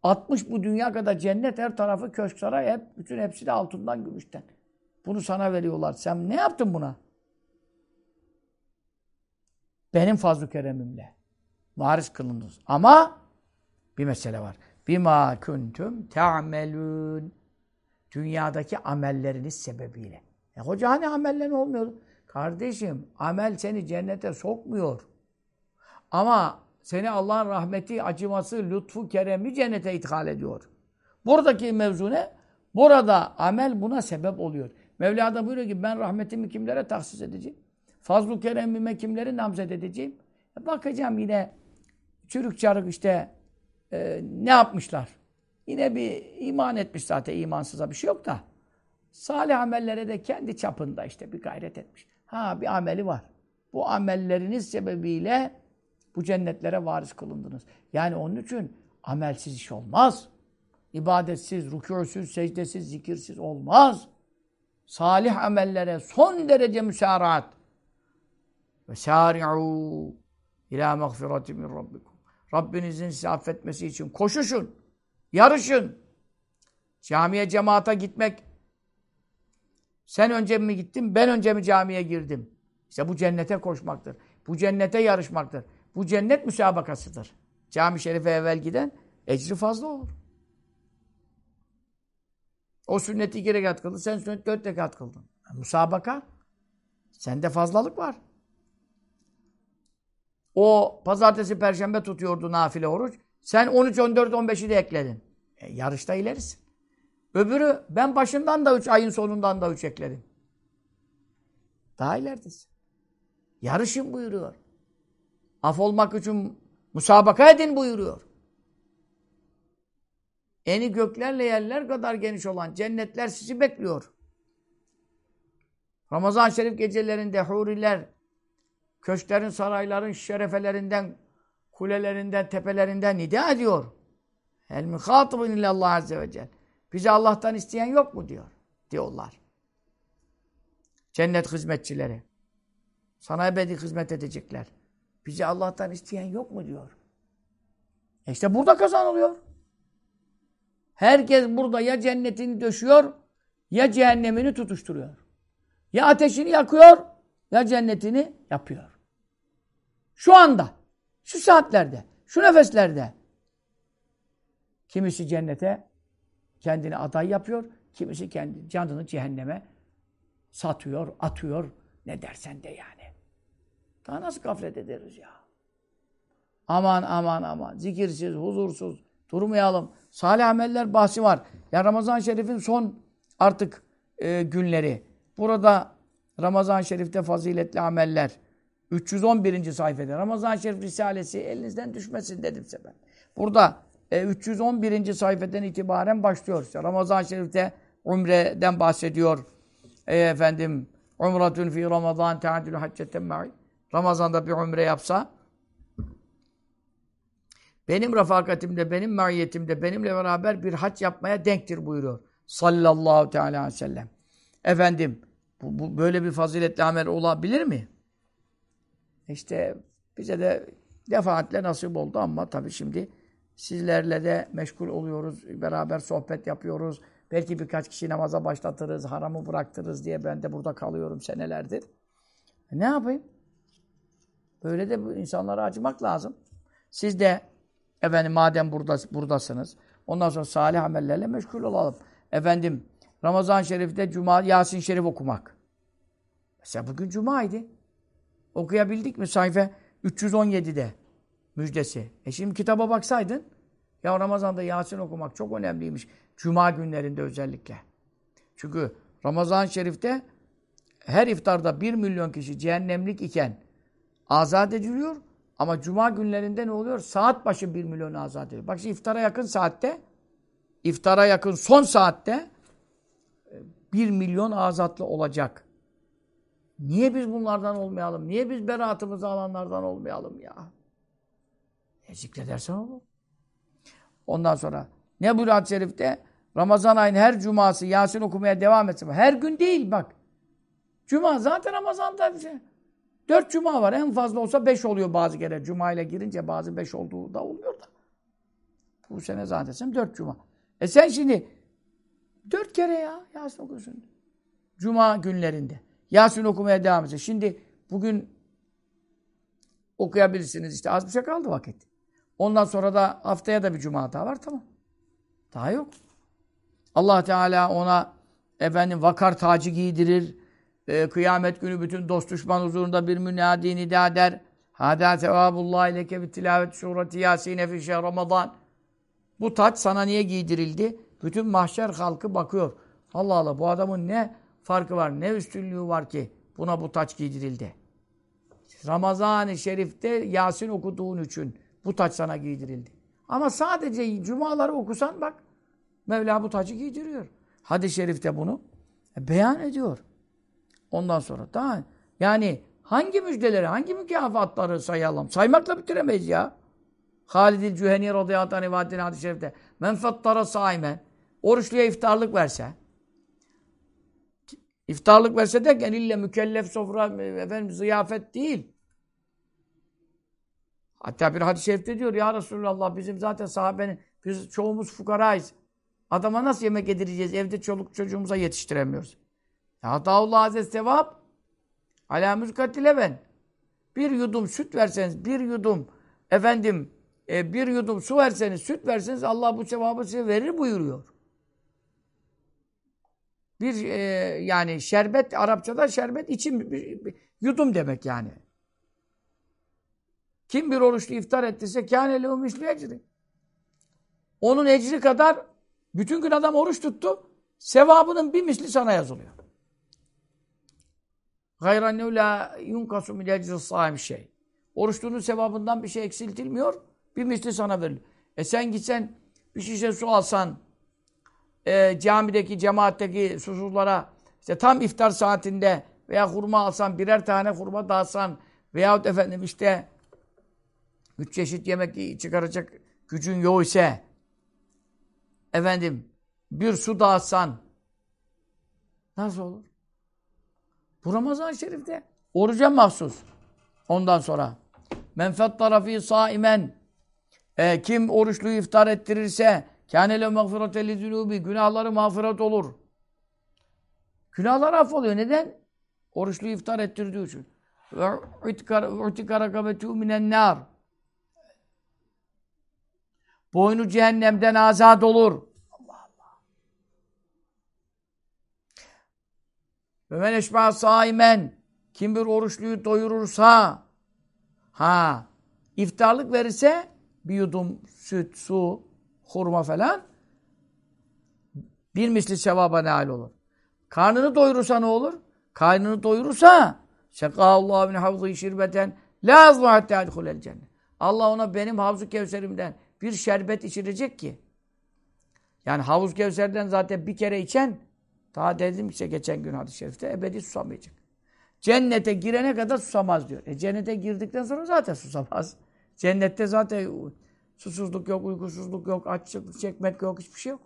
60 bu dünya kadar cennet her tarafı köşk saray hep bütün hepsi de altından gümüşten. Bunu sana veriyorlar. Sen ne yaptın buna? Benim fazl-ı keremimle. Varis kılındınız. Ama bir mesele var. Bima kuntum ta'melun. Dünyadaki amelleriniz sebebiyle. E hoca hani amellerin olmuyor? Kardeşim amel seni cennete sokmuyor. Ama seni Allah'ın rahmeti, acıması, lütfu, keremi cennete ithal ediyor. Buradaki mevzu ne? Burada amel buna sebep oluyor. Mevla da buyuruyor ki ben rahmetimi kimlere tahsis edeceğim? Fazl-ı keremime kimleri namzet edeceğim? E bakacağım yine çürük çarık işte e, ne yapmışlar? Yine bir iman etmiş zaten imansıza bir şey yok da. Salih amellere de kendi çapında işte bir gayret etmiş. Ha bir ameli var. Bu amelleriniz sebebiyle bu cennetlere varis kılındınız. Yani onun için amelsiz iş olmaz. İbadetsiz, rükûsüz, secdesiz, zikirsiz olmaz. Salih amellere son derece müsaaraat. Ve sâri'û ilâ mağfirati min rabbikum. Rabbinizin sizi affetmesi için koşuşun, yarışın. Camiye, cemaata gitmek. Sen önce mi gittin, ben önce mi camiye girdim? İşte bu cennete koşmaktır. Bu cennete yarışmaktır. Bu cennet müsabakasıdır. Cami şerife evvel giden ecri fazla olur. O sünneti iki rekat kıldı, sen sünnet dört rekat kıldın. Musabaka. Sende fazlalık var. O pazartesi, perşembe tutuyordu nafile oruç. Sen 13, 14, 15'i de ekledin. E, yarışta ilerisin. Öbürü ben başından da 3, ayın sonundan da 3 ekledim. Daha ileridesin. Yarışın buyuruyor. Af olmak için musabaka edin buyuruyor. Eni göklerle yerler kadar geniş olan cennetler sizi bekliyor. Ramazan şerif gecelerinde huriler, köşklerin, sarayların şerefelerinden, kulelerinden, tepelerinden nida ediyor. El muhatibun illallah azze ve celle. Bize Allah'tan isteyen yok mu diyor. Diyorlar. Cennet hizmetçileri. Sana ebedi hizmet edecekler. Bizi Allah'tan isteyen yok mu diyor. E işte burada kazanılıyor. Herkes burada ya cennetini döşüyor ya cehennemini tutuşturuyor. Ya ateşini yakıyor ya cennetini yapıyor. Şu anda, şu saatlerde, şu nefeslerde. Kimisi cennete kendini aday yapıyor, kimisi kendi canını cehenneme satıyor, atıyor. Ne dersen de yani. Daha nasıl gaflet ederiz ya? Aman aman aman. Zikirsiz, huzursuz durmayalım. Salih ameller bahsi var. Ya Ramazan Şerif'in son artık e, günleri. Burada Ramazan Şerif'te faziletli ameller. 311. sayfada. Ramazan Şerif Risalesi elinizden düşmesin dedim size ben. Burada e, 311. sayfeden itibaren başlıyor. İşte Ramazan Şerif'te umreden bahsediyor. E, efendim Umratun fi Ramazan teadülü hacceten ma'i. Ramazan'da bir umre yapsa benim refakatimde, benim maiyetimde, benimle beraber bir hac yapmaya denktir buyuruyor. Sallallahu teala aleyhi ve sellem. Efendim, bu, bu böyle bir faziletli amel olabilir mi? İşte bize de defaatle nasip oldu ama tabii şimdi sizlerle de meşgul oluyoruz. Beraber sohbet yapıyoruz. Belki birkaç kişi namaza başlatırız, haramı bıraktırız diye ben de burada kalıyorum senelerdir. E ne yapayım? Böyle de bu insanlara acımak lazım. Siz de efendim madem burada, buradasınız ondan sonra salih amellerle meşgul olalım. Efendim Ramazan-ı Şerif'te Cuma, Yasin Şerif okumak. Mesela bugün Cuma'ydı. Okuyabildik mi sayfa 317'de müjdesi. E şimdi kitaba baksaydın ya Ramazan'da Yasin okumak çok önemliymiş. Cuma günlerinde özellikle. Çünkü Ramazan-ı Şerif'te her iftarda bir milyon kişi cehennemlik iken azat ediliyor. Ama cuma günlerinde ne oluyor? Saat başı bir milyon azat ediliyor. Bak şimdi iftara yakın saatte iftara yakın son saatte e, bir milyon azatlı olacak. Niye biz bunlardan olmayalım? Niye biz beraatımızı alanlardan olmayalım ya? E zikredersen olur. Ondan sonra ne bu hadis-i şerifte? Ramazan ayının her cuması Yasin okumaya devam etsin. Her gün değil bak. Cuma zaten Ramazan'da bir. Dört cuma var. En fazla olsa beş oluyor bazı kere. Cuma ile girince bazı beş olduğu da oluyor da. Bu sene zaten dört cuma. E sen şimdi dört kere ya Yasin okuyorsun. Cuma günlerinde. Yasin okumaya devam edecek. Şimdi bugün okuyabilirsiniz işte. Az bir şey kaldı vakit. Ondan sonra da haftaya da bir cuma daha var tamam. Daha yok. Allah Teala ona efendim vakar tacı giydirir. E, kıyamet günü bütün dost düşman huzurunda bir münadi nida eder. Hâdâ sevâbullah ileke bi tilavet sureti Yâsîne fi şehr Ramazan. Bu taç sana niye giydirildi? Bütün mahşer halkı bakıyor. Allah Allah bu adamın ne farkı var, ne üstünlüğü var ki buna bu taç giydirildi. Ramazan-ı Şerif'te Yasin okuduğun için bu taç sana giydirildi. Ama sadece cumaları okusan bak Mevla bu tacı giydiriyor. Hadis-i şerifte bunu beyan ediyor. Ondan sonra daha yani hangi müjdeleri, hangi mükafatları sayalım? Saymakla bitiremeyiz ya. Halid-i Cüheni radıyallahu anh hadis-i şerifte men fattara saimen oruçluya iftarlık verse iftarlık verse derken ille mükellef sofra efendim ziyafet değil. Hatta bir hadis-i şerifte diyor ya Resulallah bizim zaten sahabenin biz çoğumuz fukarayız. Adama nasıl yemek yedireceğiz? Evde çoluk çocuğumuza yetiştiremiyoruz. Ya dağullah hazret sevap alâ müzkatile ben. Bir yudum süt verseniz, bir yudum efendim e, bir yudum su verseniz, süt verseniz Allah bu sevabı size verir buyuruyor. Bir e, yani şerbet Arapçada şerbet içim bir, bir, yudum demek yani. Kim bir oruçlu iftar ettiyse kâne lehu misli ecri. Onun ecri kadar bütün gün adam oruç tuttu. Sevabının bir misli sana yazılıyor. Gayrannehu la yunkasu min ecri saim şey. Oruçluğunun sevabından bir şey eksiltilmiyor. Bir misli sana veriliyor. E sen gitsen bir şişe su alsan e, camideki, cemaatteki susuzlara işte tam iftar saatinde veya hurma alsan, birer tane hurma dağıtsan veyahut efendim işte üç çeşit yemek çıkaracak gücün yok ise efendim bir su dağıtsan nasıl olur? Bu Ramazan-ı Şerif'te oruca mahsus. Ondan sonra men fettara fi saimen e, kim oruçlu iftar ettirirse kânele mağfirete li zunubi günahları mağfiret olur. Günahlar affoluyor. Neden? Oruçlu iftar ettirdiği için. Ve utika rakabetu minen nar. Boynu cehennemden azat olur. Allah Allah. Ve men eşba saimen. Kim bir oruçluyu doyurursa ha iftarlık verirse bir yudum süt, su, hurma falan bir misli sevaba nail olur. Karnını doyurursa ne olur? Karnını doyurursa Sekâllâhu min havzı şirbeten la azlu hattâ edhulel cennet. Allah ona benim havzu kevserimden bir şerbet içirecek ki. Yani havuz kevserden zaten bir kere içen daha dedim işte geçen gün hadis-i şerifte ebedi susamayacak. Cennete girene kadar susamaz diyor. E cennete girdikten sonra zaten susamaz. Cennette zaten susuzluk yok, uykusuzluk yok, açlık çekmek yok, hiçbir şey yok.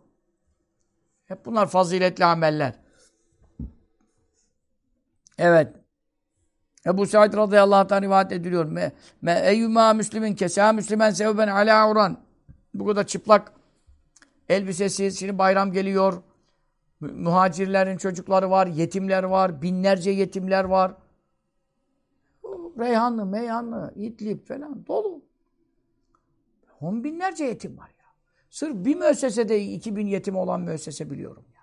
Hep bunlar faziletli ameller. Evet. Ebu Said radıyallahu anh rivayet ediliyor. Me, me eyyuma müslimin kesa müslimen sevben ala uran. Bu kadar çıplak elbisesiz. Şimdi bayram geliyor. Muhacirlerin çocukları var, yetimler var, binlerce yetimler var. Reyhanlı, Meyhanlı, İdlib falan dolu. On binlerce yetim var ya. Sırf bir müessesede iki bin yetim olan müessese biliyorum ya.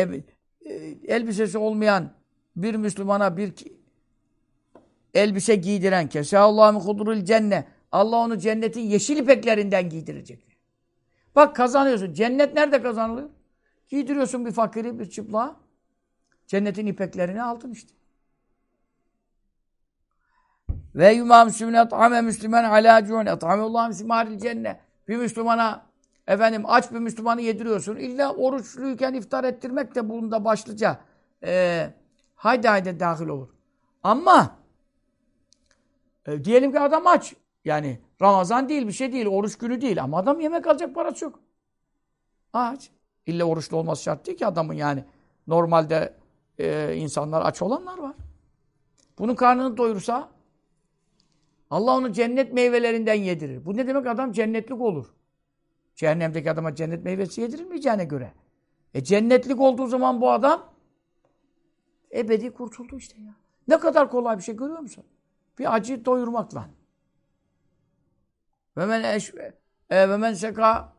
E, e, elbisesi olmayan bir Müslümana bir elbise giydiren kesâllâhu hudurul cenne. Allah onu cennetin yeşil ipeklerinden giydirecek. Bak kazanıyorsun. Cennet nerede kazanılıyor? Giydiriyorsun bir fakiri, bir çıplığa. Cennetin ipeklerini aldın işte. Ve yumâ müslümine at'ame müslümen alâ cu'un at'ameullâhu müslümanil cenne. Bir Müslümana efendim aç bir Müslümanı yediriyorsun. İlla oruçluyken iftar ettirmek de bunda başlıca e, haydi haydi dahil olur. Ama e, diyelim ki adam aç. Yani Ramazan değil, bir şey değil, oruç günü değil. Ama adam yemek alacak parası yok. Aç. İlle oruçlu olması şart değil ki adamın yani. Normalde e, insanlar aç olanlar var. Bunun karnını doyursa Allah onu cennet meyvelerinden yedirir. Bu ne demek? Adam cennetlik olur. Cehennemdeki adama cennet meyvesi yedirilmeyeceğine göre. E cennetlik olduğu zaman bu adam ebedi kurtuldu işte ya. Ne kadar kolay bir şey görüyor musun? Bir acı doyurmakla. Ve men e, ve men seka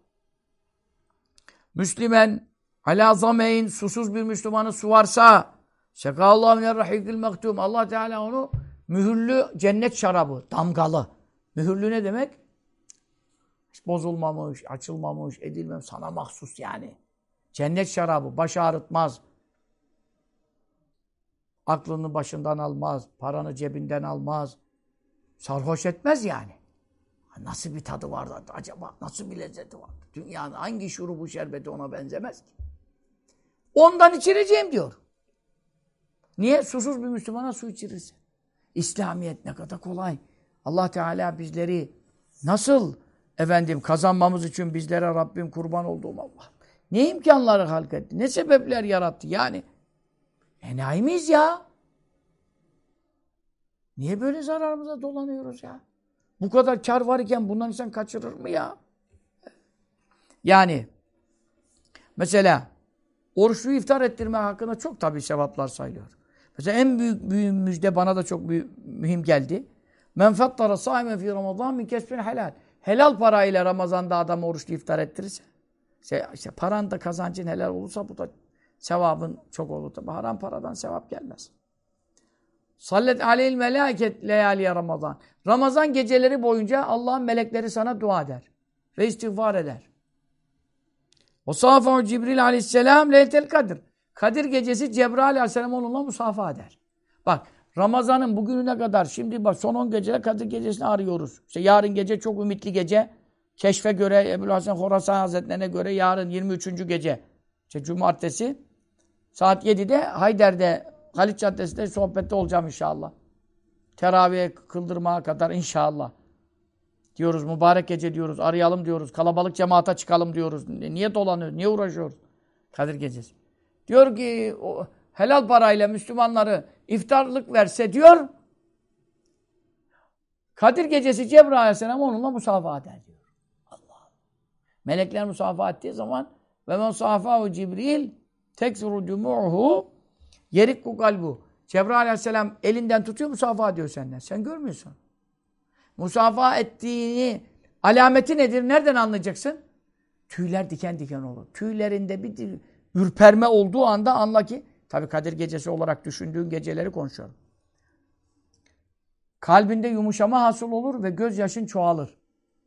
Müslümen ala zameyn susuz bir Müslümanı su varsa sekallahu minel rahikil mektum Allah Teala onu mühürlü cennet şarabı, damgalı. Mühürlü ne demek? Bozulmamış, açılmamış, edilmemiş, sana mahsus yani. Cennet şarabı, baş ağrıtmaz. Aklını başından almaz, paranı cebinden almaz. Sarhoş etmez yani. Nasıl bir tadı vardı acaba? Nasıl bir lezzeti vardı? Dünyanın hangi şurubu şerbeti ona benzemez ki? Ondan içireceğim diyor. Niye? Susuz bir Müslümana su içirirse. İslamiyet ne kadar kolay. Allah Teala bizleri nasıl efendim kazanmamız için bizlere Rabbim kurban olduğum Allah. Ne imkanları halk etti? Ne sebepler yarattı? Yani enayi miyiz ya? Niye böyle zararımıza dolanıyoruz ya? Bu kadar kar var iken bundan insan kaçırır mı ya? Yani mesela oruçlu iftar ettirme hakkında çok tabii sevaplar sayılıyor. Mesela en büyük, büyük müjde bana da çok büyük, mühim geldi. Men fattara saimen fi ramazan min kesbin helal. Helal parayla Ramazan'da adam oruçlu iftar ettirirse. İşte, işte paran da kazancın helal olursa bu da sevabın çok olur. Tabi haram paradan sevap gelmez. Sallet aleyhil melaket leyaliye Ramazan. Ramazan geceleri boyunca Allah'ın melekleri sana dua eder. Ve istiğfar eder. O safahu Cibril aleyhisselam leyletel kadir. Kadir gecesi Cebrail aleyhisselam onunla musafa eder. Bak Ramazan'ın bugününe kadar şimdi bak son 10 gecede Kadir gecesini arıyoruz. İşte yarın gece çok ümitli gece. Keşfe göre Ebu Hasan Horasan Hazretlerine göre yarın 23. gece. İşte cumartesi saat 7'de Hayder'de Haliç Caddesi'nde sohbette olacağım inşallah. Teravih kıldırmaya kadar inşallah. Diyoruz mübarek gece diyoruz. Arayalım diyoruz. Kalabalık cemaata çıkalım diyoruz. Niye dolanıyoruz? Niye uğraşıyoruz? Kadir gecesi. Diyor ki o, helal parayla Müslümanları iftarlık verse diyor Kadir gecesi Cebrail Aleyhisselam onunla musafaha eder diyor. Allah. Melekler musafaha ettiği zaman ve men safahu Cibril teksuru cumu'hu yerikku kalbu. Cebrail Aleyhisselam elinden tutuyor musafaha diyor senden. Sen görmüyorsun. Musafaha ettiğini alameti nedir? Nereden anlayacaksın? Tüyler diken diken olur. Tüylerinde bir ürperme olduğu anda anla ki tabi Kadir gecesi olarak düşündüğün geceleri konuşuyorum. Kalbinde yumuşama hasıl olur ve gözyaşın çoğalır.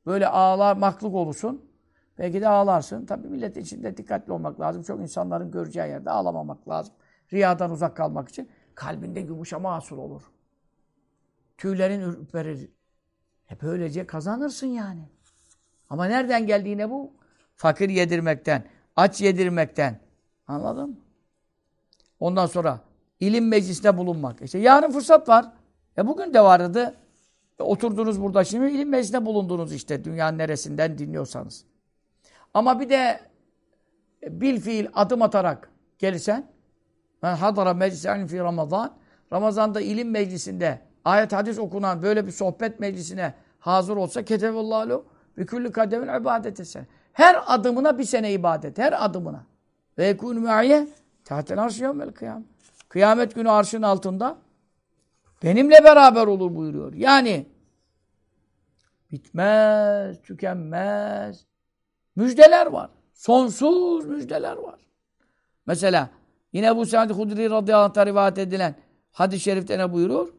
Böyle ağlamaklık olursun. Belki de ağlarsın. Tabi millet içinde dikkatli olmak lazım. Çok insanların göreceği yerde ağlamamak lazım. Riyadan uzak kalmak için. Kalbinde yumuşama hasıl olur. Tüylerin ürperir. E böylece kazanırsın yani. Ama nereden geldiğine bu? Fakir yedirmekten, aç yedirmekten. Anladın mı? Ondan sonra ilim meclisinde bulunmak. İşte yarın fırsat var. E bugün de vardı. E oturdunuz burada şimdi ilim meclisinde bulundunuz işte dünyanın neresinden dinliyorsanız. Ama bir de e, bil fiil adım atarak gelirsen ben hadara meclisen fi Ramazan Ramazan'da ilim meclisinde ayet hadis okunan böyle bir sohbet meclisine hazır olsa ketevallahu bi kulli kademin ibadet etsen. Her adımına bir sene ibadet. Her adımına. Ve yekûnü me'ye tahtel arşı yevmel kıyam. Kıyamet günü arşın altında benimle beraber olur buyuruyor. Yani bitmez, tükenmez. Müjdeler var. Sonsuz müjdeler var. Mesela yine bu Sa'd Hudri radıyallahu anh rivayet edilen hadis-i şerifte ne buyurur?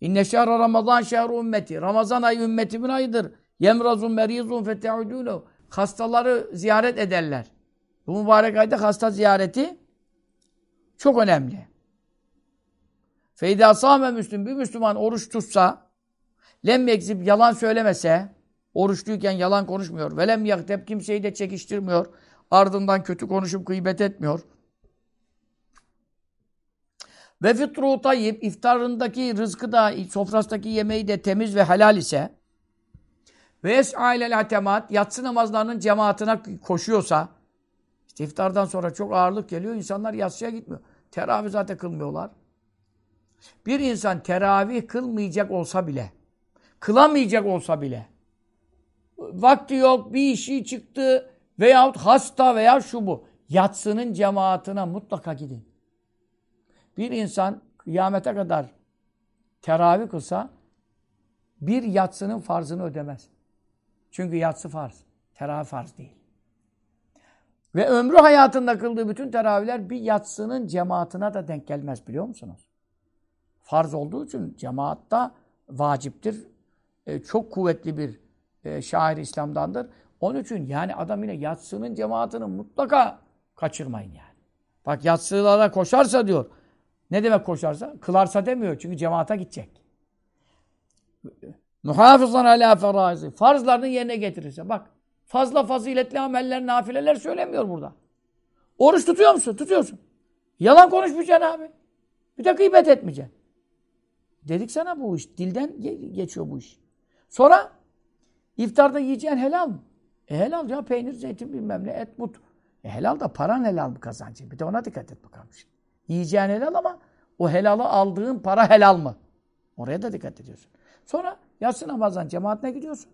İnne şehre Ramazan şehru ümmeti. Ramazan ayı ümmetimin ayıdır. Yemrazun merizun fete'udûlehu. Hastaları ziyaret ederler. Bu mübarek ayda hasta ziyareti çok önemli. Feyda sâme müslüm bir Müslüman oruç tutsa lem yekzip yalan söylemese oruçluyken yalan konuşmuyor. Velem yaktep kimseyi de çekiştirmiyor. Ardından kötü konuşup gıybet etmiyor. Ve fitru tayyib iftarındaki rızkı da sofrasındaki yemeği de temiz ve helal ise ve es'ailel atemat yatsı namazlarının cemaatine koşuyorsa işte iftardan sonra çok ağırlık geliyor. insanlar yatsıya gitmiyor. Teravih zaten kılmıyorlar. Bir insan teravih kılmayacak olsa bile kılamayacak olsa bile vakti yok, bir işi çıktı veyahut hasta veya şu bu. Yatsının cemaatine mutlaka gidin. Bir insan kıyamete kadar teravih kılsa bir yatsının farzını ödemez. Çünkü yatsı farz. Teravih farz değil. Ve ömrü hayatında kıldığı bütün teravihler bir yatsının cemaatine de denk gelmez biliyor musunuz? Farz olduğu için cemaatta vaciptir. E, çok kuvvetli bir e, şair İslam'dandır. Onun için yani adam yine yatsının cemaatini mutlaka kaçırmayın yani. Bak yatsılara koşarsa diyor. Ne demek koşarsa? Kılarsa demiyor. Çünkü cemaata gidecek. Muhafızan ala feraizi. Farzlarını yerine getirirse. Bak fazla faziletli ameller, nafileler söylemiyor burada. Oruç tutuyor musun? Tutuyorsun. Yalan konuşmayacaksın abi. Bir de gıybet etmeyeceksin. Dedik sana bu iş. Dilden geçiyor bu iş. Sonra iftarda yiyeceğin helal mı? E helal ya peynir, zeytin bilmem ne, et, but. E helal da paran helal mı kazancı? Bir de ona dikkat et bakalım şimdi. Yiyeceğin helal ama o helalı aldığın para helal mı? Oraya da dikkat ediyorsun. Sonra yatsı namazdan cemaatine gidiyorsun.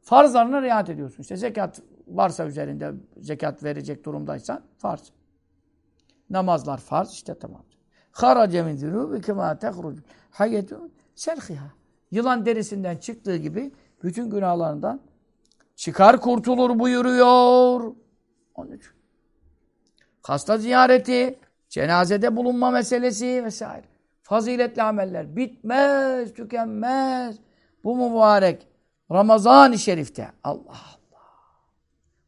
Farzlarına riayet ediyorsun. İşte zekat varsa üzerinde zekat verecek durumdaysan farz. Namazlar farz işte tamam. Harace min zunubi kema tehruc hayyetu selhiha. Yılan derisinden çıktığı gibi bütün günahlarından çıkar kurtulur buyuruyor. Onun için. Hasta ziyareti, cenazede bulunma meselesi vesaire. Faziletli ameller bitmez, tükenmez. Bu mübarek Ramazan-ı Şerif'te. Allah Allah.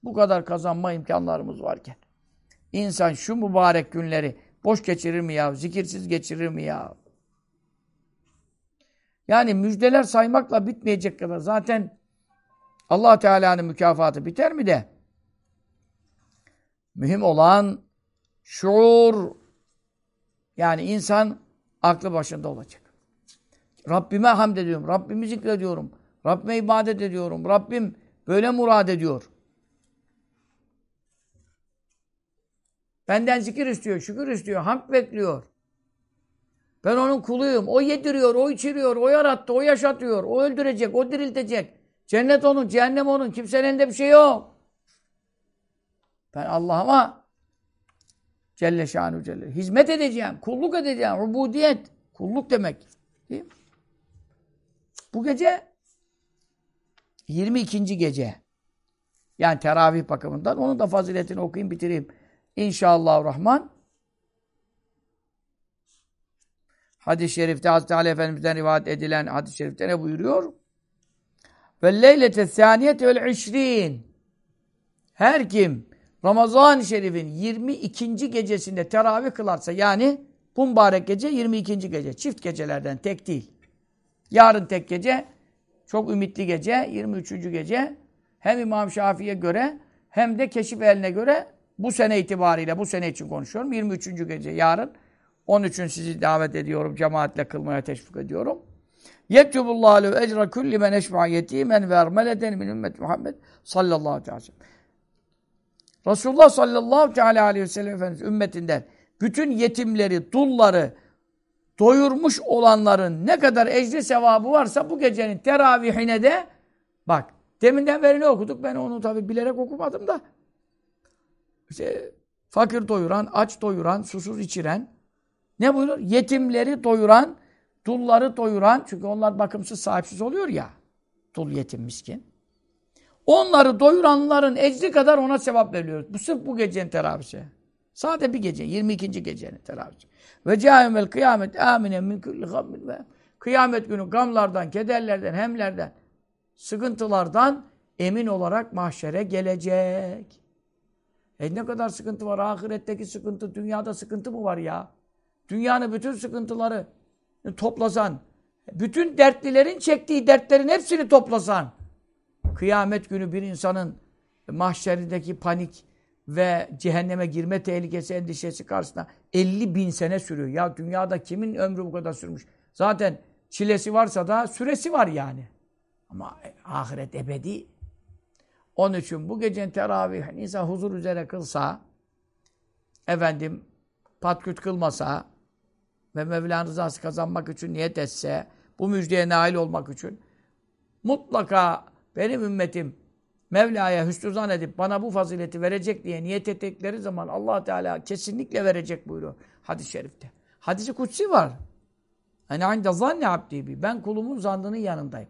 Bu kadar kazanma imkanlarımız varken. insan şu mübarek günleri boş geçirir mi ya? Zikirsiz geçirir mi ya? Yani müjdeler saymakla bitmeyecek kadar. Zaten allah Teala'nın mükafatı biter mi de? Mühim olan şuur. Yani insan aklı başında olacak. Rabbime hamd ediyorum. Rabbimi zikrediyorum. Rabbime ibadet ediyorum. Rabbim böyle murad ediyor. Benden zikir istiyor, şükür istiyor, hamd bekliyor. Ben onun kuluyum. O yediriyor, o içiriyor, o yarattı, o yaşatıyor, o öldürecek, o diriltecek. Cennet onun, cehennem onun. Kimsenin elinde bir şey yok. Ben Allah'ıma Celle şanu celle. Hizmet edeceğim, kulluk edeceğim. Ubudiyet. Kulluk demek. Değil mi? Bu gece 22. gece. Yani teravih bakımından. Onun da faziletini okuyayım, bitireyim. İnşallah Rahman. Hadis-i şerifte Hazreti Ali Efendimiz'den rivayet edilen hadis-i şerifte ne buyuruyor? Ve leylete sâniyete vel işrin. Her kim Ramazan-ı Şerif'in 22. gecesinde teravih kılarsa yani bu mübarek gece 22. gece. Çift gecelerden tek değil. Yarın tek gece, çok ümitli gece, 23. gece. Hem İmam Şafii'ye göre hem de keşif eline göre bu sene itibariyle, bu sene için konuşuyorum. 23. gece yarın. Onun için sizi davet ediyorum, cemaatle kılmaya teşvik ediyorum. Yektubullahu ecra kulli men eşfa yetimen ve ermeleden min ümmet Muhammed sallallahu aleyhi ve sellem. Resulullah sallallahu aleyhi ve sellem Efendimiz ümmetinden bütün yetimleri, dulları doyurmuş olanların ne kadar ecri sevabı varsa bu gecenin teravihine de bak deminden beri ne okuduk? Ben onu tabi bilerek okumadım da işte fakir doyuran, aç doyuran, susuz içiren ne buyurur? Yetimleri doyuran, dulları doyuran çünkü onlar bakımsız, sahipsiz oluyor ya. Dul, yetim, miskin. Onları doyuranların ecri kadar ona sevap veriyoruz. Bu sırf bu gecenin teravisi. Sadece bir gece, 22. gecenin teravisi. Ve câhümel kıyamet amine min kulli gammin ve kıyamet günü gamlardan, kederlerden, hemlerden, sıkıntılardan emin olarak mahşere gelecek. E ne kadar sıkıntı var? Ahiretteki sıkıntı, dünyada sıkıntı mı var ya? Dünyanın bütün sıkıntıları toplasan, bütün dertlilerin çektiği dertlerin hepsini toplasan, kıyamet günü bir insanın mahşerindeki panik, ve cehenneme girme tehlikesi endişesi karşısında 50 bin sene sürüyor. Ya dünyada kimin ömrü bu kadar sürmüş? Zaten çilesi varsa da süresi var yani. Ama ahiret ebedi. Onun için bu gecenin teravih insan huzur üzere kılsa, efendim patküt kılmasa ve Mevla'nın rızası kazanmak için niyet etse, bu müjdeye nail olmak için mutlaka benim ümmetim Mevla'ya hüsnü zan edip bana bu fazileti verecek diye niyet ettikleri zaman allah Teala kesinlikle verecek buyuruyor hadis-i şerifte. Hadisi kutsi var. Hani inde zanne abdi bi. Ben kulumun zannının yanındayım.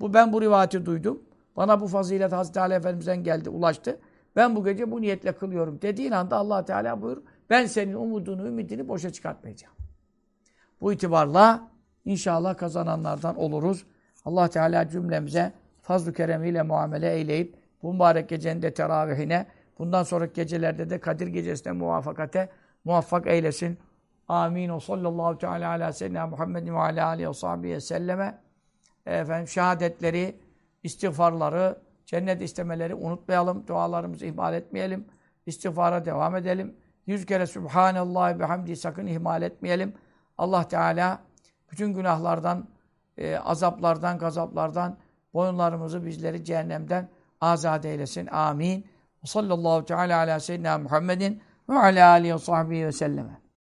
Bu ben bu rivayeti duydum. Bana bu fazilet Hazreti Ali Efendimiz'den geldi, ulaştı. Ben bu gece bu niyetle kılıyorum dediğin anda allah Teala buyur. Ben senin umudunu, ümidini boşa çıkartmayacağım. Bu itibarla inşallah kazananlardan oluruz. Allah Teala cümlemize fazl-ı keremiyle muamele eyleyip bu mübarek gecenin de teravihine, bundan sonraki gecelerde de Kadir gecesine muvaffakate muvaffak eylesin. Amin. O sallallahu teala ala seyyidina Muhammedin ve ala aleyhi ve sahbihi selleme. Efendim şehadetleri, istiğfarları, cennet istemeleri unutmayalım. Dualarımızı ihmal etmeyelim. İstiğfara devam edelim. Yüz kere Subhanallah ve hamdi sakın ihmal etmeyelim. Allah Teala bütün günahlardan, e, azaplardan, gazaplardan boyunlarımızı bizleri cehennemden azat eylesin. Amin. Sallallahu teala ala seyyidina Muhammedin ve ala alihi ve sahbihi ve selleme.